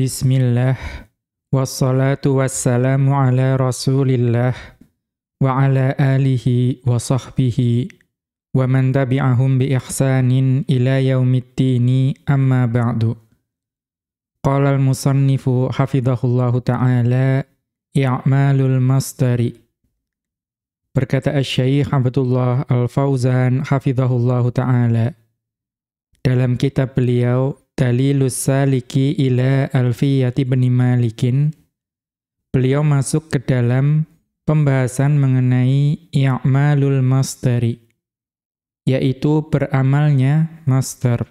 Bismillah Wassalatu wassalamu ala rasulillah Wa ala alihi wa sahbihi Wa man tabi'ahum bi ihsanin ila yaumiddini amma ba'du. Qala al-musannifu hafidhahullahu ta'ala I'malul masdari. Berkata Asy-Syaikh Abdullah Al-Fauzan hafizahullahu taala dalam kitab beliau Dalilus Saliki ila Alfiyati bin Malikin beliau masuk ke dalam pembahasan mengenai i'malul masdari yaitu beramalnya masdar.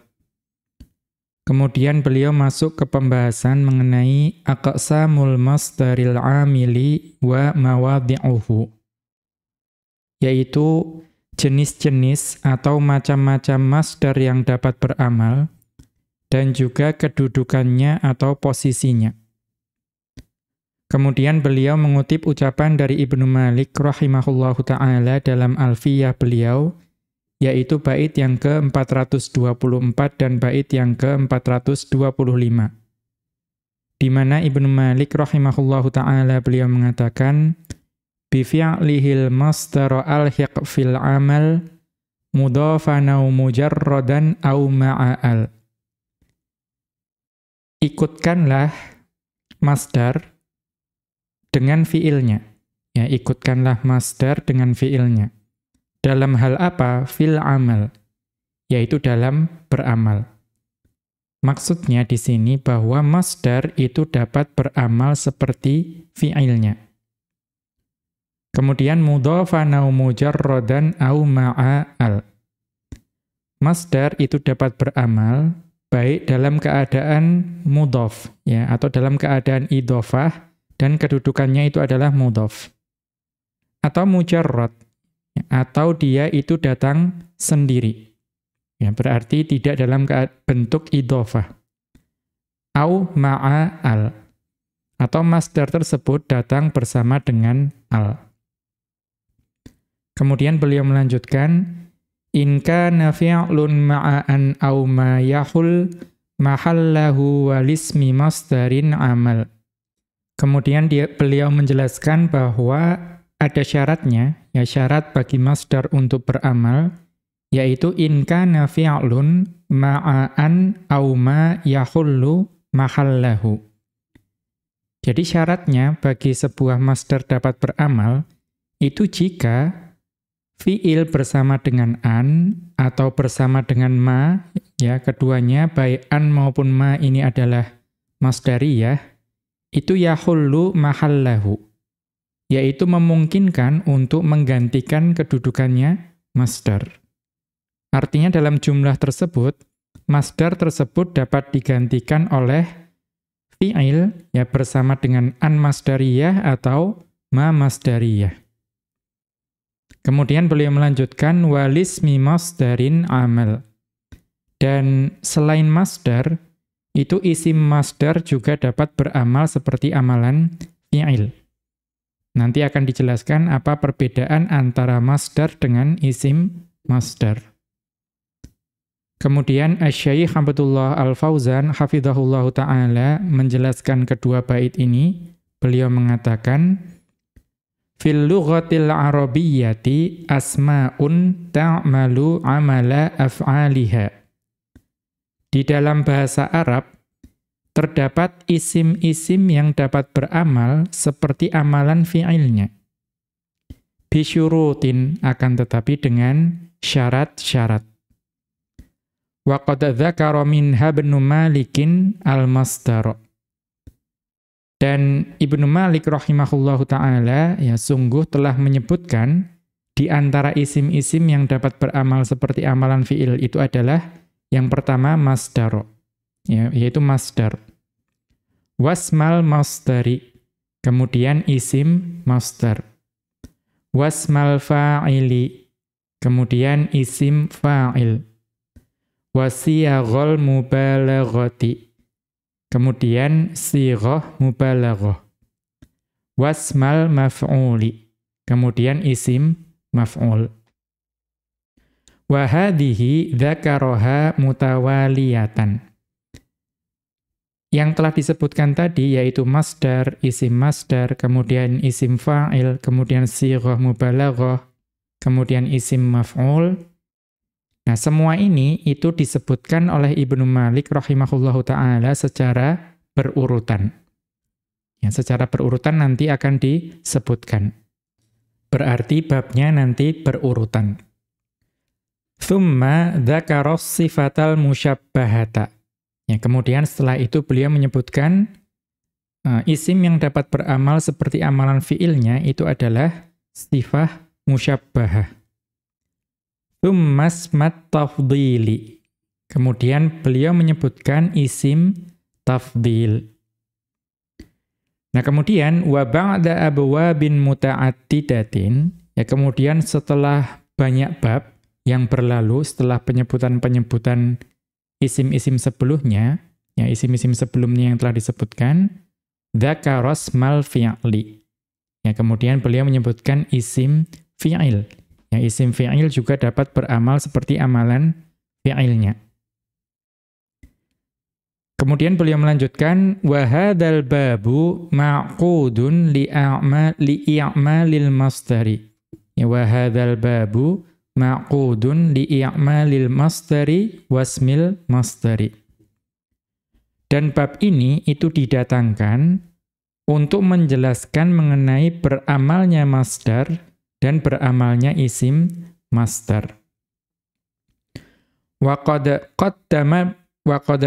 Kemudian beliau masuk ke pembahasan mengenai aqsamul masdaril amili wa mawadhi'uhu yaitu jenis-jenis atau macam-macam masdar yang dapat beramal, dan juga kedudukannya atau posisinya. Kemudian beliau mengutip ucapan dari Ibnu Malik rahimahullahu ta'ala dalam alfiyah beliau, yaitu bait yang ke-424 dan bait yang ke-425. Di mana Ibnu Malik rahimahullahu ta'ala beliau mengatakan, bifi'lihil masdar alhiq fil amal mudhafan aw mujarradan aw ma'al ikutkanlah masdar dengan fiilnya. Ya ikutkanlah masdar dengan fiilnya. Dalam hal apa? Fil amal yaitu dalam beramal. Maksudnya di sini bahwa masdar itu dapat beramal seperti fiilnya. Kemudian mudhafan au mujarradan au ma'al. Masdar itu dapat beramal baik dalam keadaan mudhaf ya atau dalam keadaan idhofah dan kedudukannya itu adalah mudhaf. Atau mujarrad ya, atau dia itu datang sendiri. Ya, berarti tidak dalam bentuk idhofah. Au ma'al. Atau masdar tersebut datang bersama dengan al. Kemudian beliau melanjutkan, In kana fi'lun ma'an aw ma yahul mahallahu walismi masdarin amal. Kemudian dia, beliau menjelaskan bahwa ada syaratnya, ya syarat bagi masdar untuk beramal, yaitu in kana fi'lun ma'an aw ma yahullu mahallahu. Jadi syaratnya bagi sebuah masdar dapat beramal, itu jika fiil bersama dengan an atau bersama dengan ma, ya keduanya baik an maupun ma ini adalah masdariyah, itu yahullu mahallahu, yaitu memungkinkan untuk menggantikan kedudukannya masdar. Artinya dalam jumlah tersebut, masdar tersebut dapat digantikan oleh fiil ya bersama dengan an masdariyah atau ma masdariyah. Kemudian beliau melanjutkan walismi masdarin amal. Dan selain masdar, itu isim masdar juga dapat beramal seperti amalan fi'il. Nanti akan dijelaskan apa perbedaan antara masdar dengan isim masdar. Kemudian Asy-Syaikh Abdullah Al-Fauzan hafizahullahu taala menjelaskan kedua bait ini, beliau mengatakan Fil lughatil arabiyyati asma'un ta'malu amala af'aliha. Di dalam bahasa Arab, terdapat isim-isim yang dapat beramal seperti amalan fi'ilnya. Bisyurutin akan tetapi dengan syarat-syarat. Wa qad dzakara minha Malikin al-masdar. Dan Ibnu Malik rahimahullahu taala ya sungguh telah menyebutkan di antara isim-isim yang dapat beramal seperti amalan fiil itu adalah yang pertama masdar ya yaitu masdar. Wasmal masdari kemudian isim masdar. Wasmal fa'ili kemudian isim fa'il. Wasiyaghal mubalaghati Kemudian sighah mubalaghah. Wasmal maf'uli. Kemudian isim maf'ul. Wa hadhihi dzakaraha mutawaliyatan. yang telah disebutkan tadi yaitu masdar, isim masdar, kemudian isim fa'il, kemudian sighah mubalaghah, kemudian isim maf'ul. Nah, semua ini itu disebutkan oleh Ibnu Malik rahimahullahu taala secara berurutan. Ya, secara berurutan nanti akan disebutkan. Berarti babnya nanti berurutan. Thumma dzakara sifatal musyabbahata. Ya, kemudian setelah itu beliau menyebutkan uh, isim yang dapat beramal seperti amalan fiilnya itu adalah sifat musyabbahah. Tsummasmat tafdili. Kemudian beliau menyebutkan isim tafdil. Nah, kemudian wa ba'da abwabin muta'addidatin, ya kemudian setelah banyak bab yang berlalu setelah penyebutan-penyebutan isim-isim sebelumnya, ya isim-isim sebelumnya yang telah disebutkan, dzakaras mal fi'li. Ya, kemudian beliau menyebutkan isim fi'il. Ya, isim fi'il juga dapat beramal seperti amalan fi'ilnya. Kemudian beliau melanjutkan hadzal babu masdari. Ya wa hadzal babu ma'qudun li'i'malil masdari wasmil masdari. Dan bab ini itu didatangkan untuk menjelaskan mengenai beramalnya masdar dan beramalnya isim masdar. Wa qad qaddama wa qad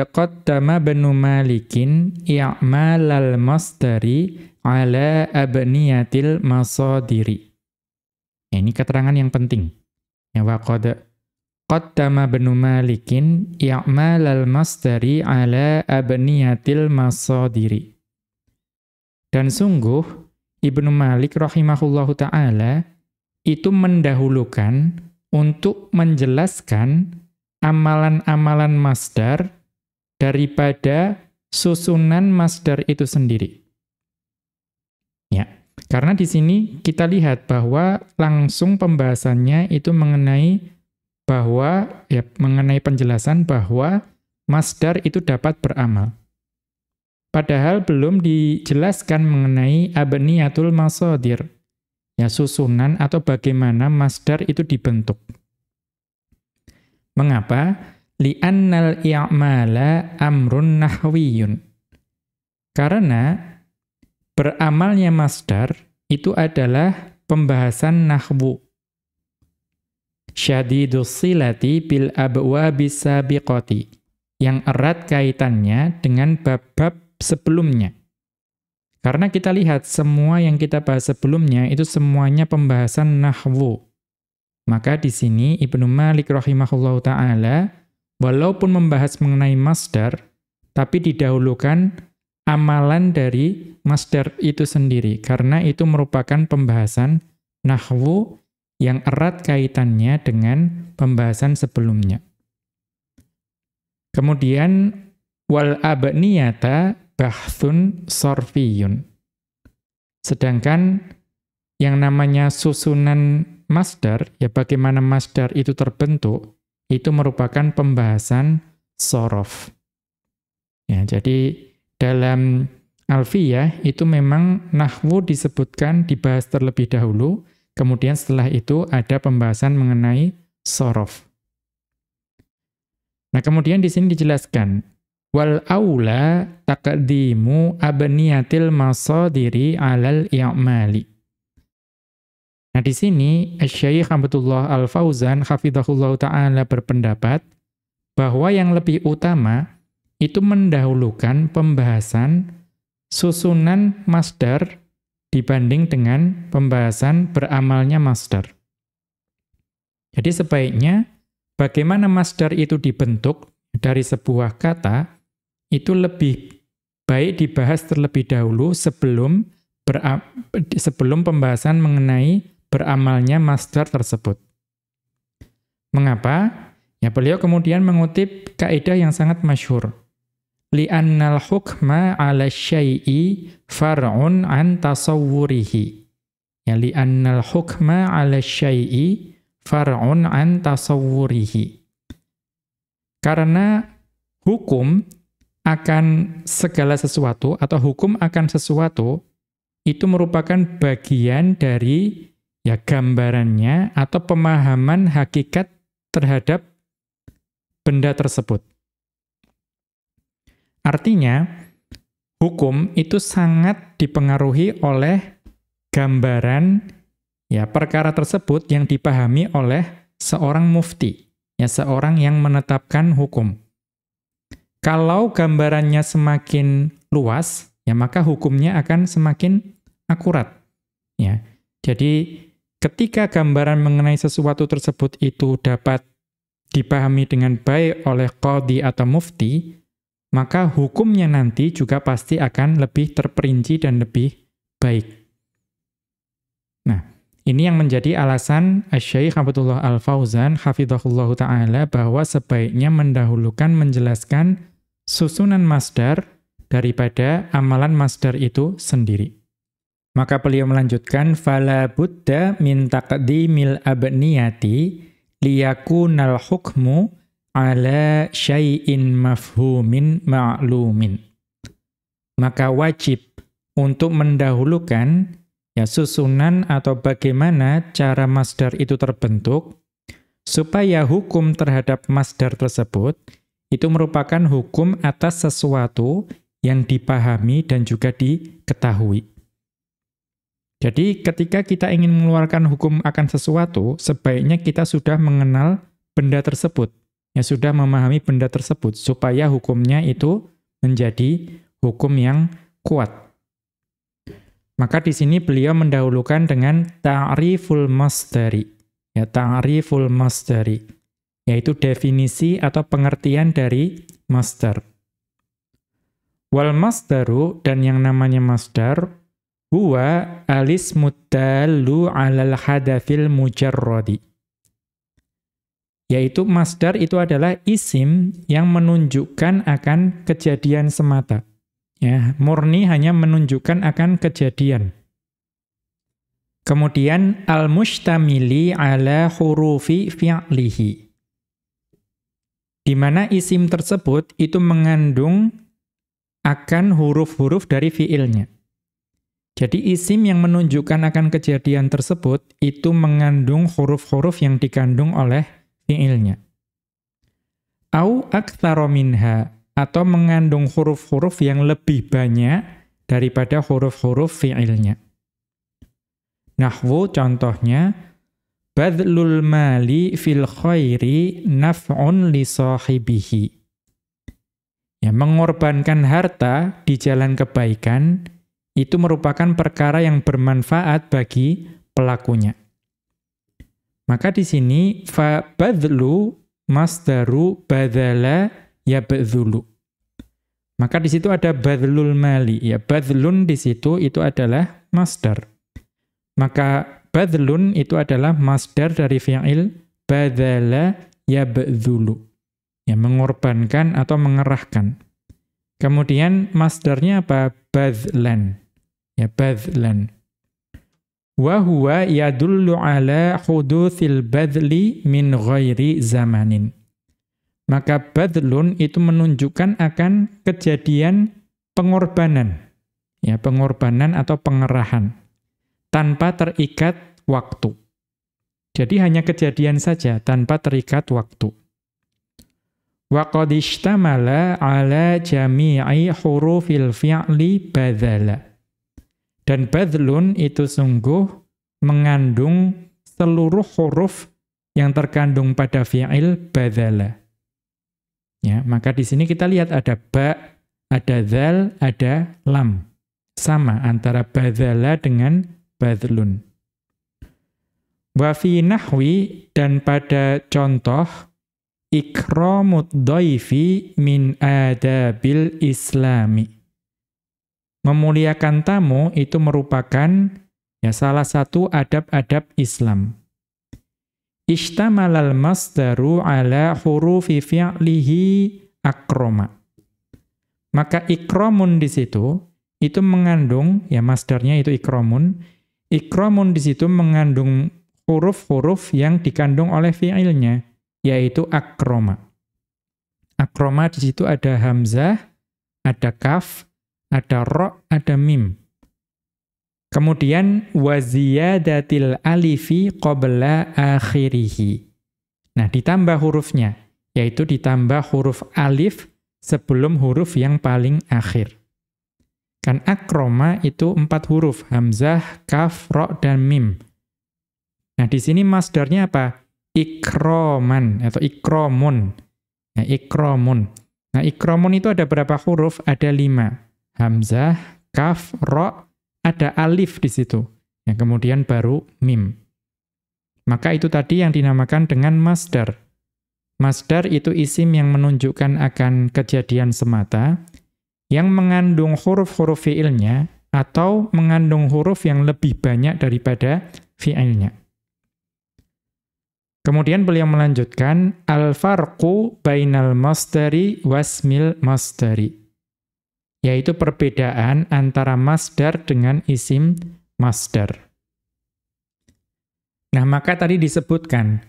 banu malikin i'malal masdari ala abniyatil masadiri. Ini keterangan yang penting. Ya wa qad qaddama Ibnu Malikin i'mal al-masdari ala abniyatil masadiri. Dan sungguh Ibnu Malik rahimahullahu taala itu mendahulukan untuk menjelaskan amalan-amalan masdar daripada susunan masdar itu sendiri. Karena di sini kita lihat bahwa langsung pembahasannya itu mengenai bahwa ya mengenai penjelasan bahwa masdar itu dapat beramal. Padahal belum dijelaskan mengenai abniyatul masadir. Ya susunan atau bagaimana masdar itu dibentuk. Mengapa? Li'annal i'mala amrun nahwiyun. Karena beramalnya masdar itu adalah pembahasan nahwu. Syadidus silati bil abwabis sabiqati yang erat kaitannya dengan bab-bab sebelumnya. Karena kita lihat semua yang kita bahas sebelumnya itu semuanya pembahasan nahwu. Maka di sini Ibnu Malik rahimahullahu taala walaupun membahas mengenai masdar tapi didahulukan amalan dari masdar itu sendiri karena itu merupakan pembahasan nahwu yang erat kaitannya dengan pembahasan sebelumnya. Kemudian wal abniyata bahthun sorfiyun. Sedangkan yang namanya susunan masdar, ya bagaimana masdar itu terbentuk, itu merupakan pembahasan sorof. Ya, jadi dalam Alfiyah itu memang nahwu disebutkan dibahas terlebih dahulu, kemudian setelah itu ada pembahasan mengenai sorof. Nah, kemudian di sini dijelaskan wal aula taqdimu abniyatil masadiri alal i'mali. Nah, di sini Syekh Abdullah Al-Fauzan hafizahullah taala berpendapat bahwa yang lebih utama itu mendahulukan pembahasan susunan masdar dibanding dengan pembahasan beramalnya masdar. Jadi sebaiknya bagaimana masdar itu dibentuk dari sebuah kata itu lebih baik dibahas terlebih dahulu sebelum sebelum pembahasan mengenai beramalnya masdar tersebut. Mengapa? Ya beliau kemudian mengutip kaidah yang sangat masyhur li'annal hukma 'ala syai'i far'un an tasawwurihi. Ya li'annal hukma 'ala syai'i far'un an tasawwurihi. Karena hukum akan segala sesuatu atau hukum akan sesuatu itu merupakan bagian dari ya gambarannya atau pemahaman hakikat terhadap benda tersebut. Artinya, hukum itu sangat dipengaruhi oleh gambaran ya perkara tersebut yang dipahami oleh seorang mufti, ya seorang yang menetapkan hukum. Kalau gambarannya semakin luas, ya maka hukumnya akan semakin akurat. Ya. Jadi ketika gambaran mengenai sesuatu tersebut itu dapat dipahami dengan baik oleh qadhi atau mufti, maka hukumnya nanti juga pasti akan lebih terperinci dan lebih baik. Nah, ini yang menjadi alasan Syekh Abdullah Al-Fauzan hafizahullah taala bahwa sebaiknya mendahulukan menjelaskan susunan masdar daripada amalan masdar itu sendiri. Maka beliau melanjutkan fala budda min taqdimil abniyati liyakunal hukmu ala syai'in mafhumin ma'lumin. Maka wajib untuk mendahulukan ya susunan atau bagaimana cara masdar itu terbentuk supaya hukum terhadap masdar tersebut itu merupakan hukum atas sesuatu yang dipahami dan juga diketahui. Jadi ketika kita ingin mengeluarkan hukum akan sesuatu, sebaiknya kita sudah mengenal benda tersebut, ya sudah memahami benda tersebut, supaya hukumnya itu menjadi hukum yang kuat. Maka di sini beliau mendahulukan dengan ta'riful masdari. Ya, ta'riful masdari yaitu definisi atau pengertian dari masdar. Wal masdaru dan yang namanya masdar huwa alismu dallu 'alal hadathil mujarradi. Yaitu masdar itu adalah isim yang menunjukkan akan kejadian semata. Ya, murni hanya menunjukkan akan kejadian. Kemudian al-mustamili ala hurufi fi'lihi di mana isim tersebut itu mengandung akan huruf-huruf dari fiilnya. Jadi isim yang menunjukkan akan kejadian tersebut itu mengandung huruf-huruf yang dikandung oleh fiilnya. Au aktsara minha atau mengandung huruf-huruf yang lebih banyak daripada huruf-huruf fiilnya. Nahwu contohnya Badlul mali fil khairi naf'un li sahibihi. Ya, mengorbankan harta di jalan kebaikan itu merupakan perkara yang bermanfaat bagi pelakunya. Maka di sini fa badlu masdaru badala yabdhulu. Maka di situ ada badlul mali. Ya, badlun di situ itu adalah masdar. Maka Badlun itu adalah masdar dari fi'il badala yabdhulu. Ya, mengorbankan atau mengerahkan. Kemudian masdarnya apa? Badlan. Ya, badlan. Wa huwa yadullu ala huduthil badli min ghairi zamanin. Maka badlun itu menunjukkan akan kejadian pengorbanan. Ya, pengorbanan atau pengerahan tanpa terikat waktu. Jadi hanya kejadian saja tanpa terikat waktu. Wa qad ala jami'i hurufil fi'li badala. Dan badlun itu sungguh mengandung seluruh huruf yang terkandung pada fi'il badala. Ya, maka di sini kita lihat ada ba, ada zal, ada lam. Sama antara badala dengan badlun. Wa fi nahwi dan pada contoh ikramud dhaifi min adabil islami. Memuliakan tamu itu merupakan ya salah satu adab-adab Islam. Ishtamalal masdaru ala hurufi fi'lihi akroma. Maka ikramun di situ itu mengandung ya masdarnya itu ikramun Ikramun di situ mengandung huruf-huruf yang dikandung oleh fi'ilnya, yaitu akroma. Akroma di situ ada hamzah, ada kaf, ada ro, ada mim. Kemudian waziyadatil alifi qabla akhirih. Nah, ditambah hurufnya, yaitu ditambah huruf alif sebelum huruf yang paling akhir. Kan akroma itu empat huruf, hamzah, kaf, ro, dan mim. Nah, di sini masdarnya apa? Ikroman atau ikromun. Nah, ikromun. Nah, ikromun itu ada berapa huruf? Ada lima. Hamzah, kaf, ro, ada alif di situ. Yang kemudian baru mim. Maka itu tadi yang dinamakan dengan masdar. Masdar itu isim yang menunjukkan akan kejadian semata, yang mengandung huruf-huruf fi'ilnya, atau mengandung huruf yang lebih banyak daripada fi'ilnya. Kemudian beliau melanjutkan, Al-farqu bainal masdari wasmil masdari yaitu perbedaan antara masdar dengan isim masdar. Nah, maka tadi disebutkan,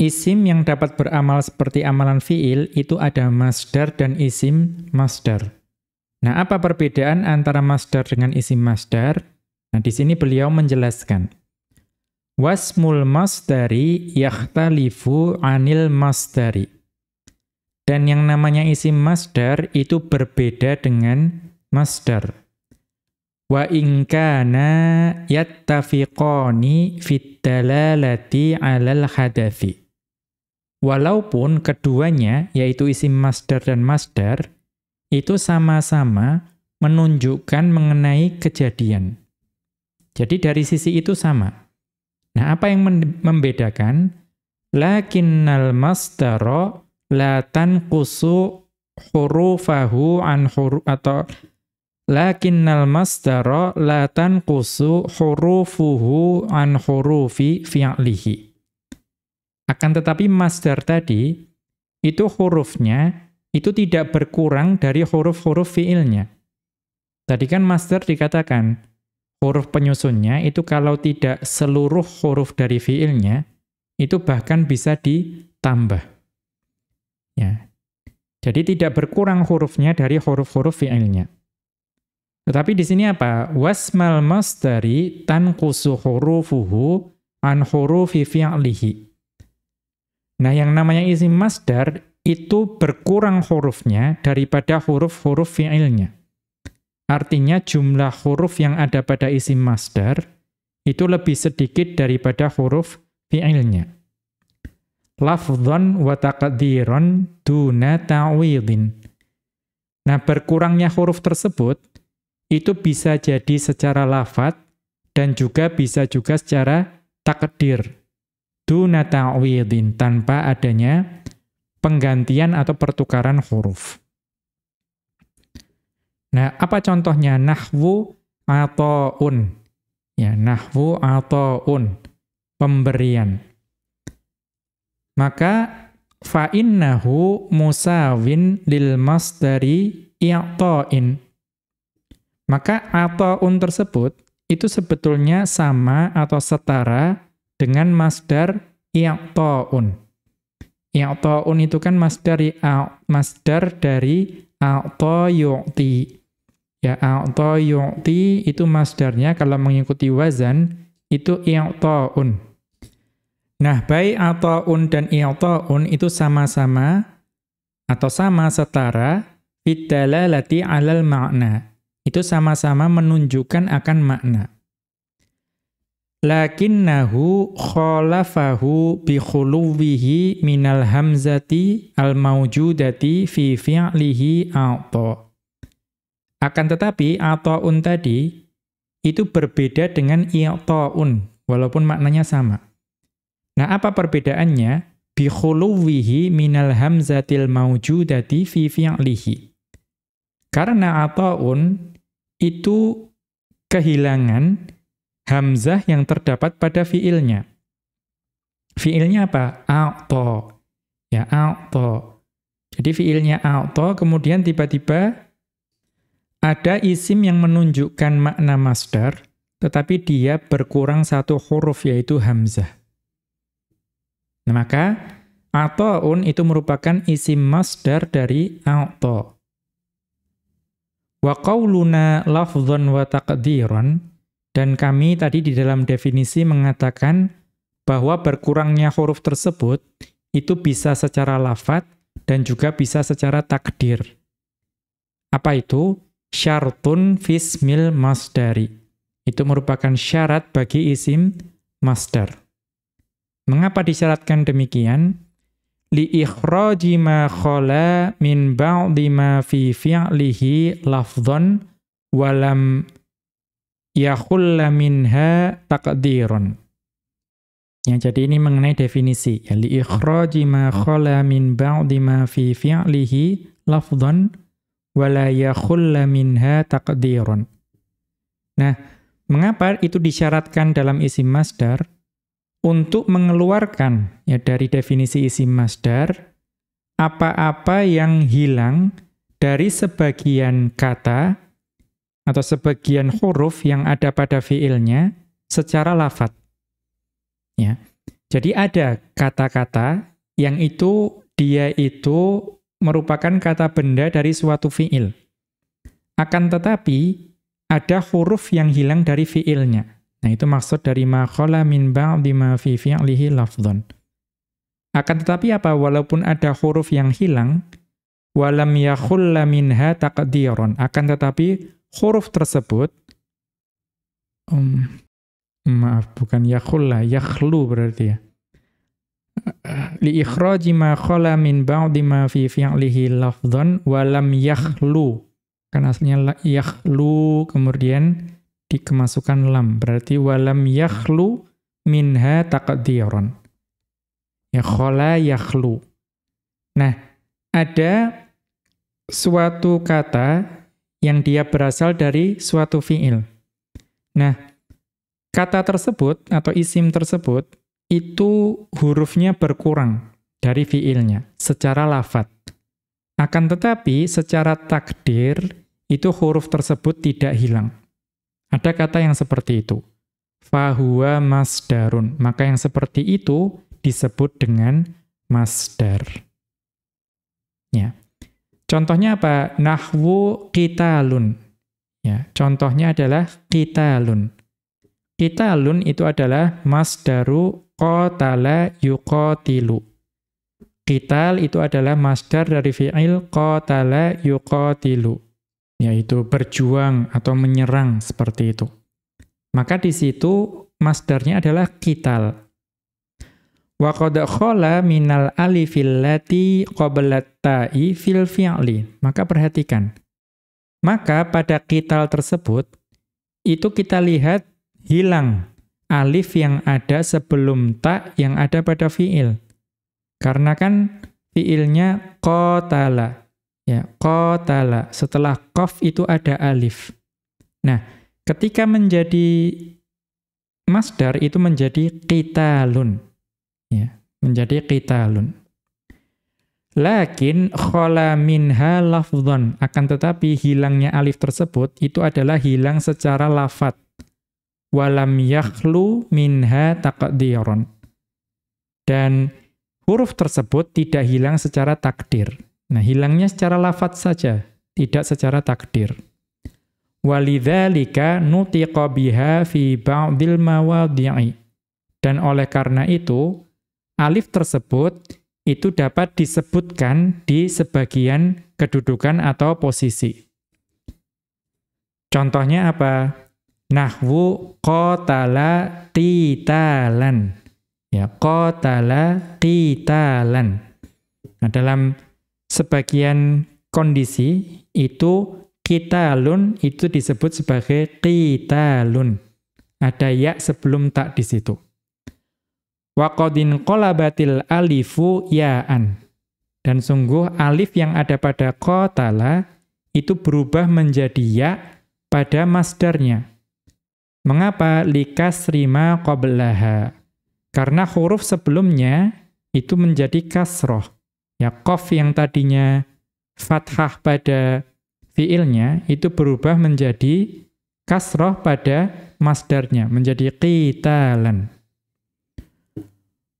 isim yang dapat beramal seperti amalan fi'il itu ada masdar dan isim masdar. Nah, apa perbedaan antara masdar dengan isim masdar? Nah, di sini beliau menjelaskan. Wasmul masdari yakhtalifu anil masdari. Dan yang namanya isim masdar itu berbeda dengan masdar. Wa in kana yattafiqani fit dalalati 'alal hadathi. Walaupun keduanya yaitu isim masdar dan masdar itu sama-sama menunjukkan mengenai kejadian. Jadi dari sisi itu sama. Nah, apa yang membedakan? Lakinnal masdara la tanqusu hurufahu an huruf atau lakinnal masdara la tanqusu hurufuhu an hurufi fi'lihi. Akan tetapi masdar tadi itu hurufnya itu tidak berkurang dari huruf-huruf fi'ilnya. Tadi kan masdar dikatakan huruf penyusunnya itu kalau tidak seluruh huruf dari fi'ilnya itu bahkan bisa ditambah. Ya. Jadi tidak berkurang hurufnya dari huruf-huruf fi'ilnya. Tetapi di sini apa? Wasmal masdari tanqusu hurufuhu an hurufi fi'lihi. Nah, yang namanya isim masdar itu berkurang hurufnya daripada huruf-huruf fi'ilnya. Artinya jumlah huruf yang ada pada isim masdar itu lebih sedikit daripada huruf fi'ilnya lafdhan wa taqdiran duna ta'widin. Nah, berkurangnya huruf tersebut itu bisa jadi secara lafat dan juga bisa juga secara takdir. Duna ta'widin tanpa adanya penggantian atau pertukaran huruf. Nah, apa contohnya? Nahwu atauun. Ya, nahwu atauun. Pemberian. Maka fa'innahu musawin lil masdari i'ta'in. Maka ata'un tersebut itu sebetulnya sama atau setara dengan masdar i'ta'un. I'ta'un itu kan masdar masdar dari a'ta yu'ti. Ya a'ta yu'ti itu masdarnya kalau mengikuti wazan itu i'ta'un. Nah, baik un dan un itu sama-sama atau sama setara lati alal makna. Itu sama-sama menunjukkan akan makna. Lakinnahu khalafahu bi khuluwihi minal hamzati al-mawjudati fi fi'lihi a'ta. Akan tetapi un tadi itu berbeda dengan un walaupun maknanya sama. Nah, apa perbedaannya? Bi khuluwihi minal hamzatil maujudati fi fi'lihi. Karena ata'un itu kehilangan hamzah yang terdapat pada fi'ilnya. Fi'ilnya apa? A'ta. Ya, a'ta. Jadi fi'ilnya a'ta, kemudian tiba-tiba ada isim yang menunjukkan makna masdar, tetapi dia berkurang satu huruf, yaitu hamzah. Nah, maka ata'un itu merupakan isim masdar dari a'ta. Wa qawluna lafdhan wa taqdiran dan kami tadi di dalam definisi mengatakan bahwa berkurangnya huruf tersebut itu bisa secara lafat dan juga bisa secara takdir. Apa itu? Syartun fismil masdari. Itu merupakan syarat bagi isim masdar. Mengapa disyaratkan demikian? Li ikhraji ma khala min ba'di ma fi fi'lihi lafdhan walam yakhulla minha taqdirun. Ya, jadi ini mengenai definisi. Ya, li ikhraji ma khala min ba'di ma fi fi'lihi lafdhan wa la yakhulla minha taqdirun. Nah, mengapa itu disyaratkan dalam isim masdar? Untuk mengeluarkan ya dari definisi isim masdar apa-apa yang hilang dari sebagian kata atau sebagian huruf yang ada pada fiilnya secara lafat. Ya. Jadi ada kata-kata yang itu dia itu merupakan kata benda dari suatu fiil. Akan tetapi ada huruf yang hilang dari fiilnya. Nah, itu maksud dari ma khala min ba'di ma fi fi'lihi lafdhan. Akan tetapi apa walaupun ada huruf yang hilang walam yakhulla minha taqdiran akan tetapi huruf tersebut um, Maaf, bukan yakhulla, yakhlu berarti ya. Li ikhraji ma khala min ba'di ma fi fi'lihi lafdhan wa lam yakhlu. Kan aslinya yakhlu kemudian dikemasukan lam. Berarti wa lam yakhlu minha taqdiran. Ya khala yakhlu. Nah, ada suatu kata yang dia berasal dari suatu fi'il. Nah, Kata tersebut atau isim tersebut itu hurufnya berkurang dari fiilnya secara lafat. Akan tetapi secara takdir itu huruf tersebut tidak hilang. Ada kata yang seperti itu. Fahuwa masdarun. Maka yang seperti itu disebut dengan masdar. Ya. Contohnya apa? Nahwu kitalun. Ya, contohnya adalah kitalun. Qitalun itu adalah masdaru qatala yuqatilu. Qital itu adalah masdar dari fi'il qatala yuqatilu, yaitu berjuang atau menyerang seperti itu. Maka di situ masdarnya adalah qital. Wa qad khala minal alifil lati qablat ta'i fil fi'li. Maka perhatikan. Maka pada qital tersebut itu kita lihat hilang alif yang ada sebelum tak yang ada pada fiil. Karena kan fiilnya qatala. Ya, qatala. Setelah qaf itu ada alif. Nah, ketika menjadi masdar itu menjadi qitalun. Ya, menjadi qitalun. Lakin khala minha lafdhan. Akan tetapi hilangnya alif tersebut itu adalah hilang secara lafat walam yakhlu minha taqdiran. Dan huruf tersebut tidak hilang secara takdir. Nah, hilangnya secara lafat saja, tidak secara takdir. Walidzalika nutiqa biha fi ba'dil mawadhi'i. Dan oleh karena itu, alif tersebut itu dapat disebutkan di sebagian kedudukan atau posisi. Contohnya apa? Nahwu qatala qitalan. Ya, qatala qitalan. Nah, dalam sebagian kondisi itu qitalun itu disebut sebagai qitalun. Ada ya sebelum tak di situ. Wa qadin qalabatil alifu ya'an. Dan sungguh alif yang ada pada qatala itu berubah menjadi ya pada masdarnya. Mengapa likas rima qablaha? Karena huruf sebelumnya itu menjadi kasroh. Ya, kof yang tadinya fathah pada fiilnya itu berubah menjadi kasroh pada masdarnya, menjadi qitalan.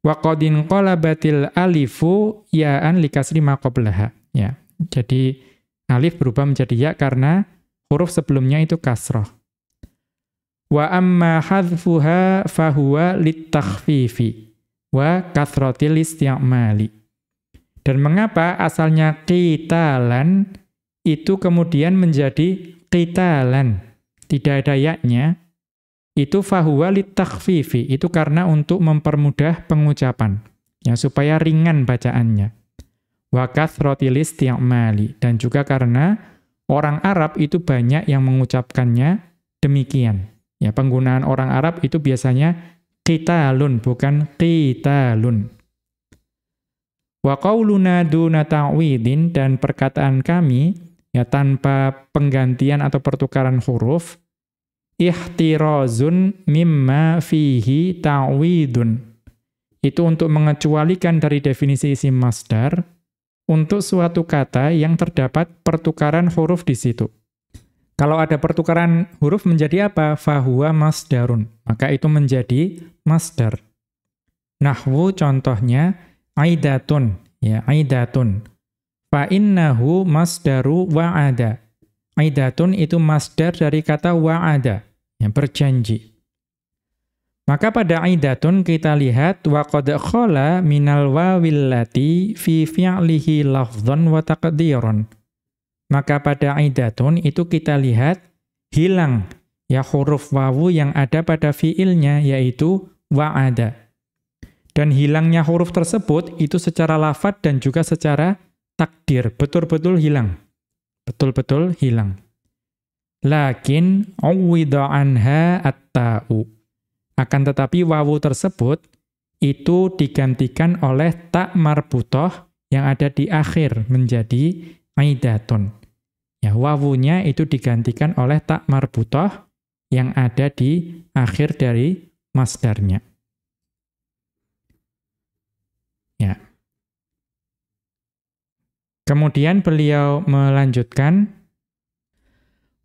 Wa qadin qalabatil alifu ya'an likasri ma qablaha. Ya. Jadi alif berubah menjadi ya karena huruf sebelumnya itu kasroh. Wa amma hadfuha fahuwa litakhfifi wa kathrotil isti'mali. Dan mengapa asalnya qitalan itu kemudian menjadi qitalan? Tidak ada yaknya. Itu fahuwa litakhfifi. Itu karena untuk mempermudah pengucapan. Ya, supaya ringan bacaannya. Wa kathrotil isti'mali. Dan juga karena orang Arab itu banyak yang mengucapkannya demikian. Ya, penggunaan orang Arab itu biasanya qitalun bukan. Wa qauluna duna ta'widin dan perkataan kami ya tanpa penggantian atau pertukaran huruf ihtirazun mimma fihi ta'widun. Itu untuk mengecualikan dari definisi isim masdar untuk suatu kata yang terdapat pertukaran huruf di situ. Kalau ada pertukaran huruf menjadi apa? Fahuwa masdarun. Maka itu menjadi masdar. Nahwu contohnya aidatun. Ya, aidatun. Fa innahu masdaru wa'ada. Aidatun itu masdar dari kata wa'ada. Yang berjanji. Maka pada aidatun kita lihat wa qad khala minal wawillati fi fi'lihi lafdhan wa taqdiran maka pada aidatun itu kita lihat hilang ya huruf wawu yang ada pada fiilnya yaitu wa'ada. Dan hilangnya huruf tersebut itu secara lafad dan juga secara takdir betul-betul hilang. Betul-betul hilang. Lakin uwidha anha at-ta'u. Akan tetapi wawu tersebut itu digantikan oleh tak marbutoh yang ada di akhir menjadi aidatun. Ya, wawunya itu digantikan oleh tak marbutoh yang ada di akhir dari masdarnya. Ya. Kemudian beliau melanjutkan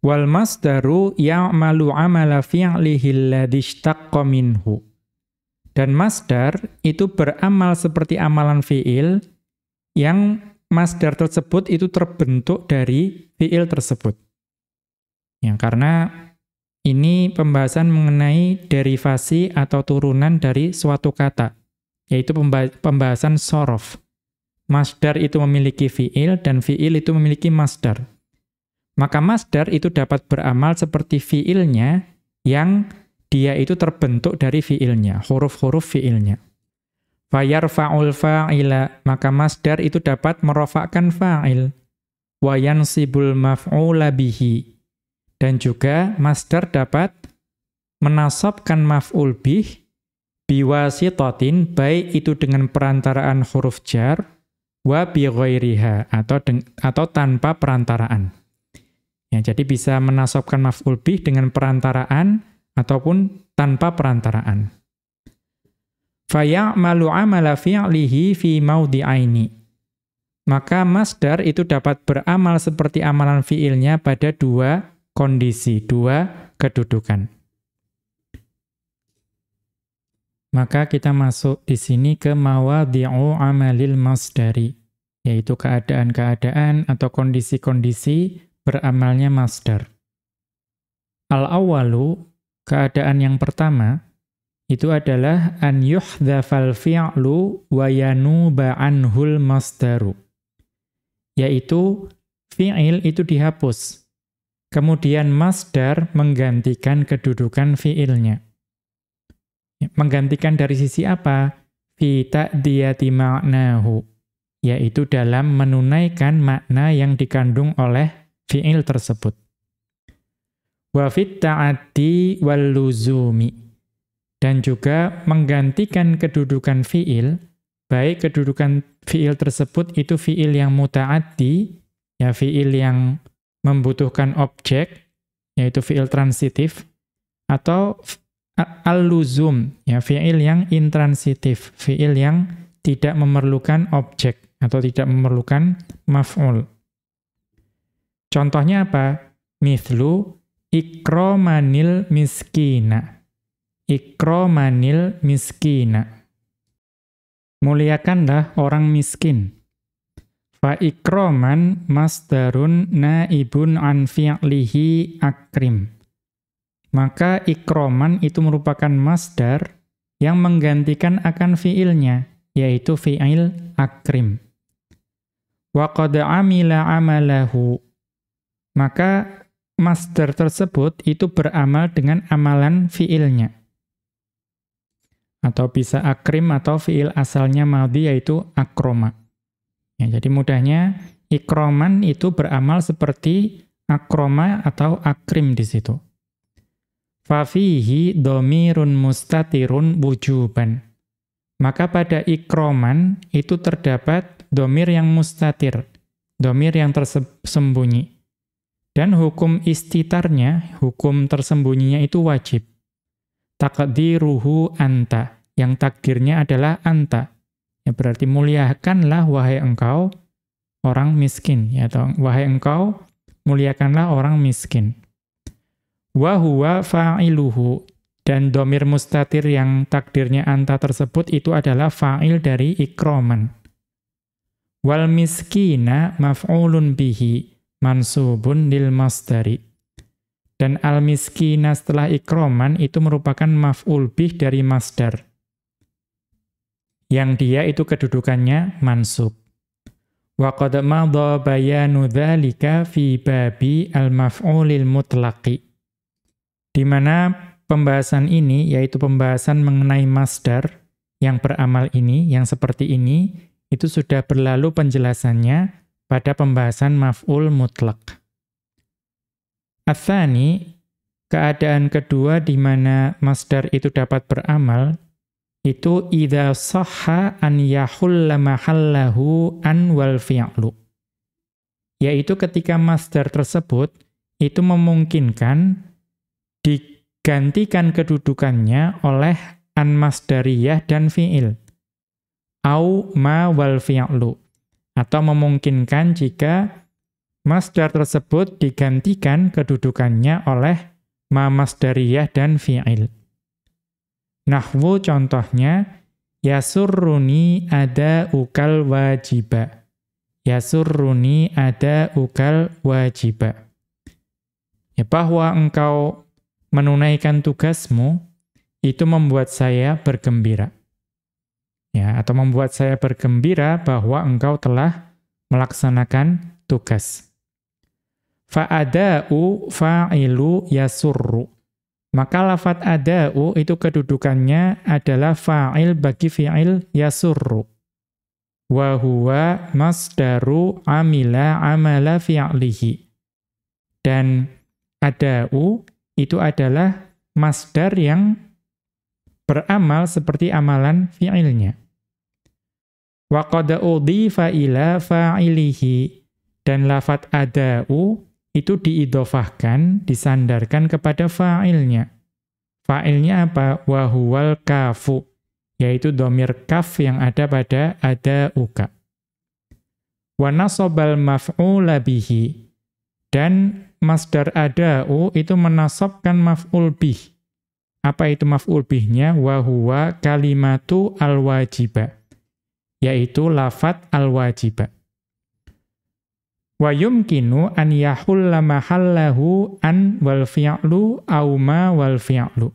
wal masdaru ya'malu amala fi'lihi alladhi minhu. Dan masdar itu beramal seperti amalan fi'il yang masdar tersebut itu terbentuk dari fiil tersebut. Ya, karena ini pembahasan mengenai derivasi atau turunan dari suatu kata, yaitu pembahasan sorof. Masdar itu memiliki fiil dan fiil itu memiliki masdar. Maka masdar itu dapat beramal seperti fiilnya yang dia itu terbentuk dari fiilnya, huruf-huruf fiilnya. Fayarfa'ul fa'ila, maka masdar itu dapat merofakkan fa'il. Wayansibul maf'ula bihi. Dan juga masdar dapat menasabkan maf'ul bih biwasitotin, baik itu dengan perantaraan huruf jar, wa bighairiha, atau, atau tanpa perantaraan. Ya, jadi bisa menasabkan maf'ul bih dengan perantaraan, ataupun tanpa perantaraan fayamalu amala fi'lihi fi maudhi'aini. Maka masdar itu dapat beramal seperti amalan fi'ilnya pada dua kondisi, dua kedudukan. Maka kita masuk di sini ke mawadhi'u amalil masdari, yaitu keadaan-keadaan atau kondisi-kondisi beramalnya masdar. Al-awwalu, keadaan yang pertama, itu adalah an yuhdhafal fi'lu wa yanuba anhul masdaru. Yaitu fi'il itu dihapus. Kemudian masdar menggantikan kedudukan fi'ilnya. Menggantikan dari sisi apa? Fi ta'diyati ma'nahu. Yaitu dalam menunaikan makna yang dikandung oleh fi'il tersebut. Wa fit dan juga menggantikan kedudukan fiil, baik kedudukan fiil tersebut itu fiil yang muta'addi, ya fiil yang membutuhkan objek, yaitu fiil transitif, atau al-luzum, ya fiil yang intransitif, fiil yang tidak memerlukan objek atau tidak memerlukan maf'ul. Contohnya apa? Mithlu ikromanil miskina ikromanil miskina. Muliakanlah orang miskin. Fa ikroman masdarun naibun an fi'lihi akrim. Maka ikroman itu merupakan masdar yang menggantikan akan fi'ilnya, yaitu fi'il akrim. Wa qad amila amalahu. Maka masdar tersebut itu beramal dengan amalan fi'ilnya. Atau bisa akrim atau fi'il asalnya madhi yaitu akroma. Ya, jadi mudahnya ikroman itu beramal seperti akroma atau akrim di situ. Fafihi domirun mustatirun wujuban. Maka pada ikroman itu terdapat domir yang mustatir, domir yang tersembunyi. Dan hukum istitarnya, hukum tersembunyinya itu wajib. Takdiruhu anta, yang takdirnya adalah anta. Ya berarti muliakanlah wahai engkau orang miskin ya atau wahai engkau muliakanlah orang miskin. Wa huwa fa'iluhu dan domir mustatir yang takdirnya anta tersebut itu adalah fa'il dari ikroman. Wal miskina maf'ulun bihi mansubun lil masdari. Dan al miskina setelah ikroman itu merupakan maf'ul bih dari masdar yang dia itu kedudukannya mansub. Wa qad madha bayanu dzalika fi babi al-maf'ulil mutlaqi. Di mana pembahasan ini yaitu pembahasan mengenai masdar yang beramal ini, yang seperti ini, itu sudah berlalu penjelasannya pada pembahasan maf'ul mutlaq. Athani, keadaan kedua di mana masdar itu dapat beramal itu idza sahha an yahulla mahallahu an wal fi'lu. Yaitu ketika masdar tersebut itu memungkinkan digantikan kedudukannya oleh an masdariyah dan fi'il. Au ma wal fi'lu. Atau memungkinkan jika masdar tersebut digantikan kedudukannya oleh ma masdariyah dan fi'il. Nahwu contohnya, yasurruni ada ukal wajiba. Yasurruni ada ukal wajiba. Ya, bahwa engkau menunaikan tugasmu, itu membuat saya bergembira. Ya, atau membuat saya bergembira bahwa engkau telah melaksanakan tugas. Fa'ada'u fa'ilu yasurru. Maka lafat ada'u itu kedudukannya adalah fa'il bagi fi'il yasurru. Wa huwa masdaru amila amala fi'lihi. Dan ada'u itu adalah masdar yang beramal seperti amalan fi'ilnya. Wa qad ila fa'ilihi. Dan lafat ada'u itu diidofahkan, disandarkan kepada fa'ilnya. Fa'ilnya apa? Wahuwal kafu, yaitu domir kaf yang ada pada ada uka. Wa nasobal maf'ula bihi, dan masdar ada'u itu menasobkan maf'ul bih. Apa itu maf'ul bihnya? Wahuwa kalimatu al-wajibah, yaitu lafat al-wajibah. Wa yumkinu an yahulla mahallahu an wal fi'lu au ma wal fi'lu.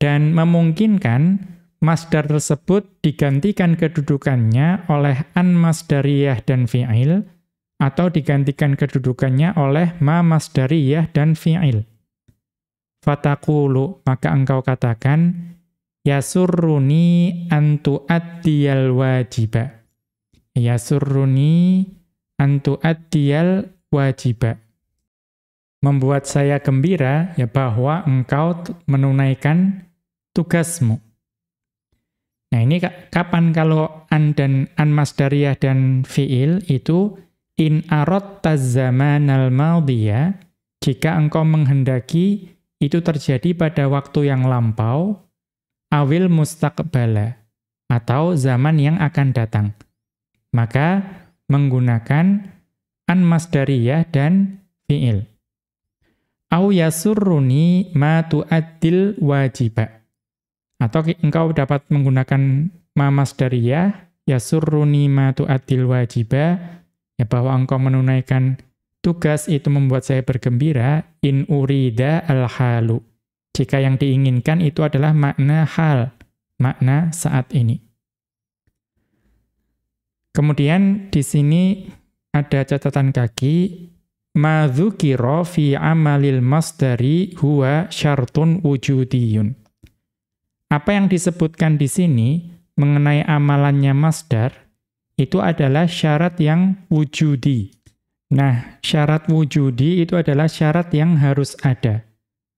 Dan memungkinkan masdar tersebut digantikan kedudukannya oleh an masdariyah dan fi'il atau digantikan kedudukannya oleh ma masdariyah dan fi'il. Fatakulu, maka engkau katakan, yasurruni antu addiyal wajiba. Yasurruni antu addiyal wajiba. Membuat saya gembira ya bahwa engkau menunaikan tugasmu. Nah ini kapan kalau an dan an masdariyah dan fiil itu in arot tazaman al madhiya jika engkau menghendaki itu terjadi pada waktu yang lampau awil mustaqbala atau zaman yang akan datang. Maka menggunakan an masdariyah dan fi'il. Au yasurruni ma tu'addil wajiba. Atau engkau dapat menggunakan ma masdariyah yasurruni ma tu'addil wajiba ya bahwa engkau menunaikan tugas itu membuat saya bergembira in urida al-halu. Jika yang diinginkan itu adalah makna hal, makna saat ini. Kemudian di sini ada catatan kaki madzukira fi amalil masdari huwa syartun wujudiyun. Apa yang disebutkan di sini mengenai amalannya masdar itu adalah syarat yang wujudi. Nah, syarat wujudi itu adalah syarat yang harus ada.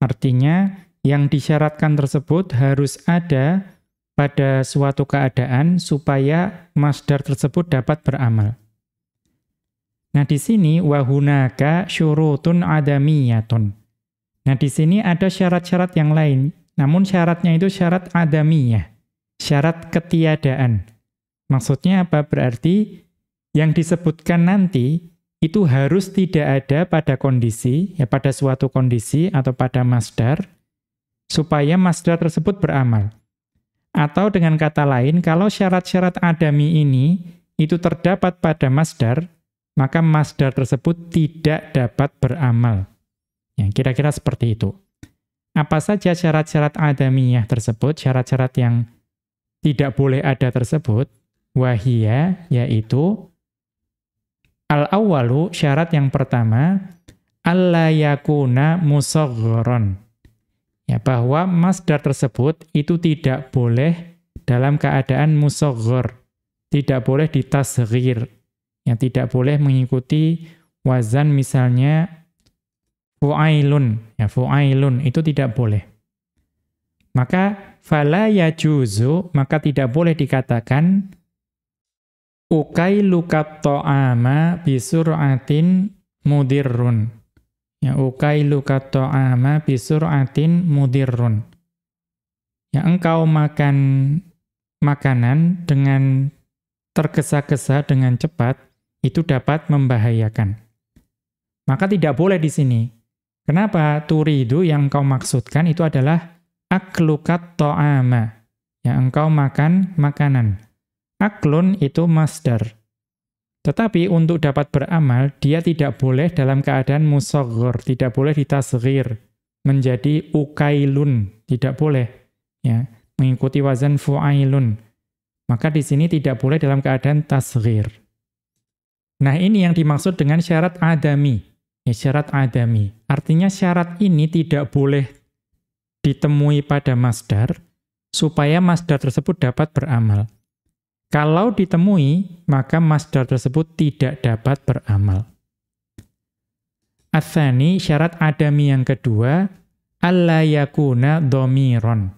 Artinya, yang disyaratkan tersebut harus ada pada suatu keadaan supaya masdar tersebut dapat beramal. Nah, di sini wahunaka syurutun adamiyatun. Nah, di sini ada syarat-syarat yang lain, namun syaratnya itu syarat adamiyah, syarat ketiadaan. Maksudnya apa? Berarti yang disebutkan nanti itu harus tidak ada pada kondisi, ya pada suatu kondisi atau pada masdar, supaya masdar tersebut beramal. Atau dengan kata lain, kalau syarat-syarat adami ini itu terdapat pada masdar, maka masdar tersebut tidak dapat beramal. Ya, kira-kira seperti itu. Apa saja syarat-syarat adamiyah tersebut, syarat-syarat yang tidak boleh ada tersebut, wahia, yaitu al-awalu, syarat yang pertama, alla yakuna musaghron. Ya, bahwa masdar tersebut itu tidak boleh dalam keadaan musaghor, tidak boleh ditasghir, yang tidak boleh mengikuti wazan misalnya fu'ailun. Ya, fu'ailun itu tidak boleh. Maka fala yajuzu, maka tidak boleh dikatakan ukailukat ta'ama bisur'atin mudirrun. Ya ukailukat ta'ama bisur'atin mudirrun. Ya engkau makan makanan dengan tergesa-gesa dengan cepat itu dapat membahayakan. Maka tidak boleh di sini. Kenapa? Turidu yang kau maksudkan itu adalah aklukat to'ama. Yang engkau makan makanan. Aklun itu masdar. Tetapi untuk dapat beramal, dia tidak boleh dalam keadaan musaghir, tidak boleh ditasghir, menjadi ukailun, tidak boleh. ya Mengikuti wazan fu'ailun. Maka di sini tidak boleh dalam keadaan tasghir. Nah, ini yang dimaksud dengan syarat adami. Ya, syarat adami. Artinya syarat ini tidak boleh ditemui pada masdar supaya masdar tersebut dapat beramal. Kalau ditemui, maka masdar tersebut tidak dapat beramal. Athani, syarat adami yang kedua, alla yakuna domiron.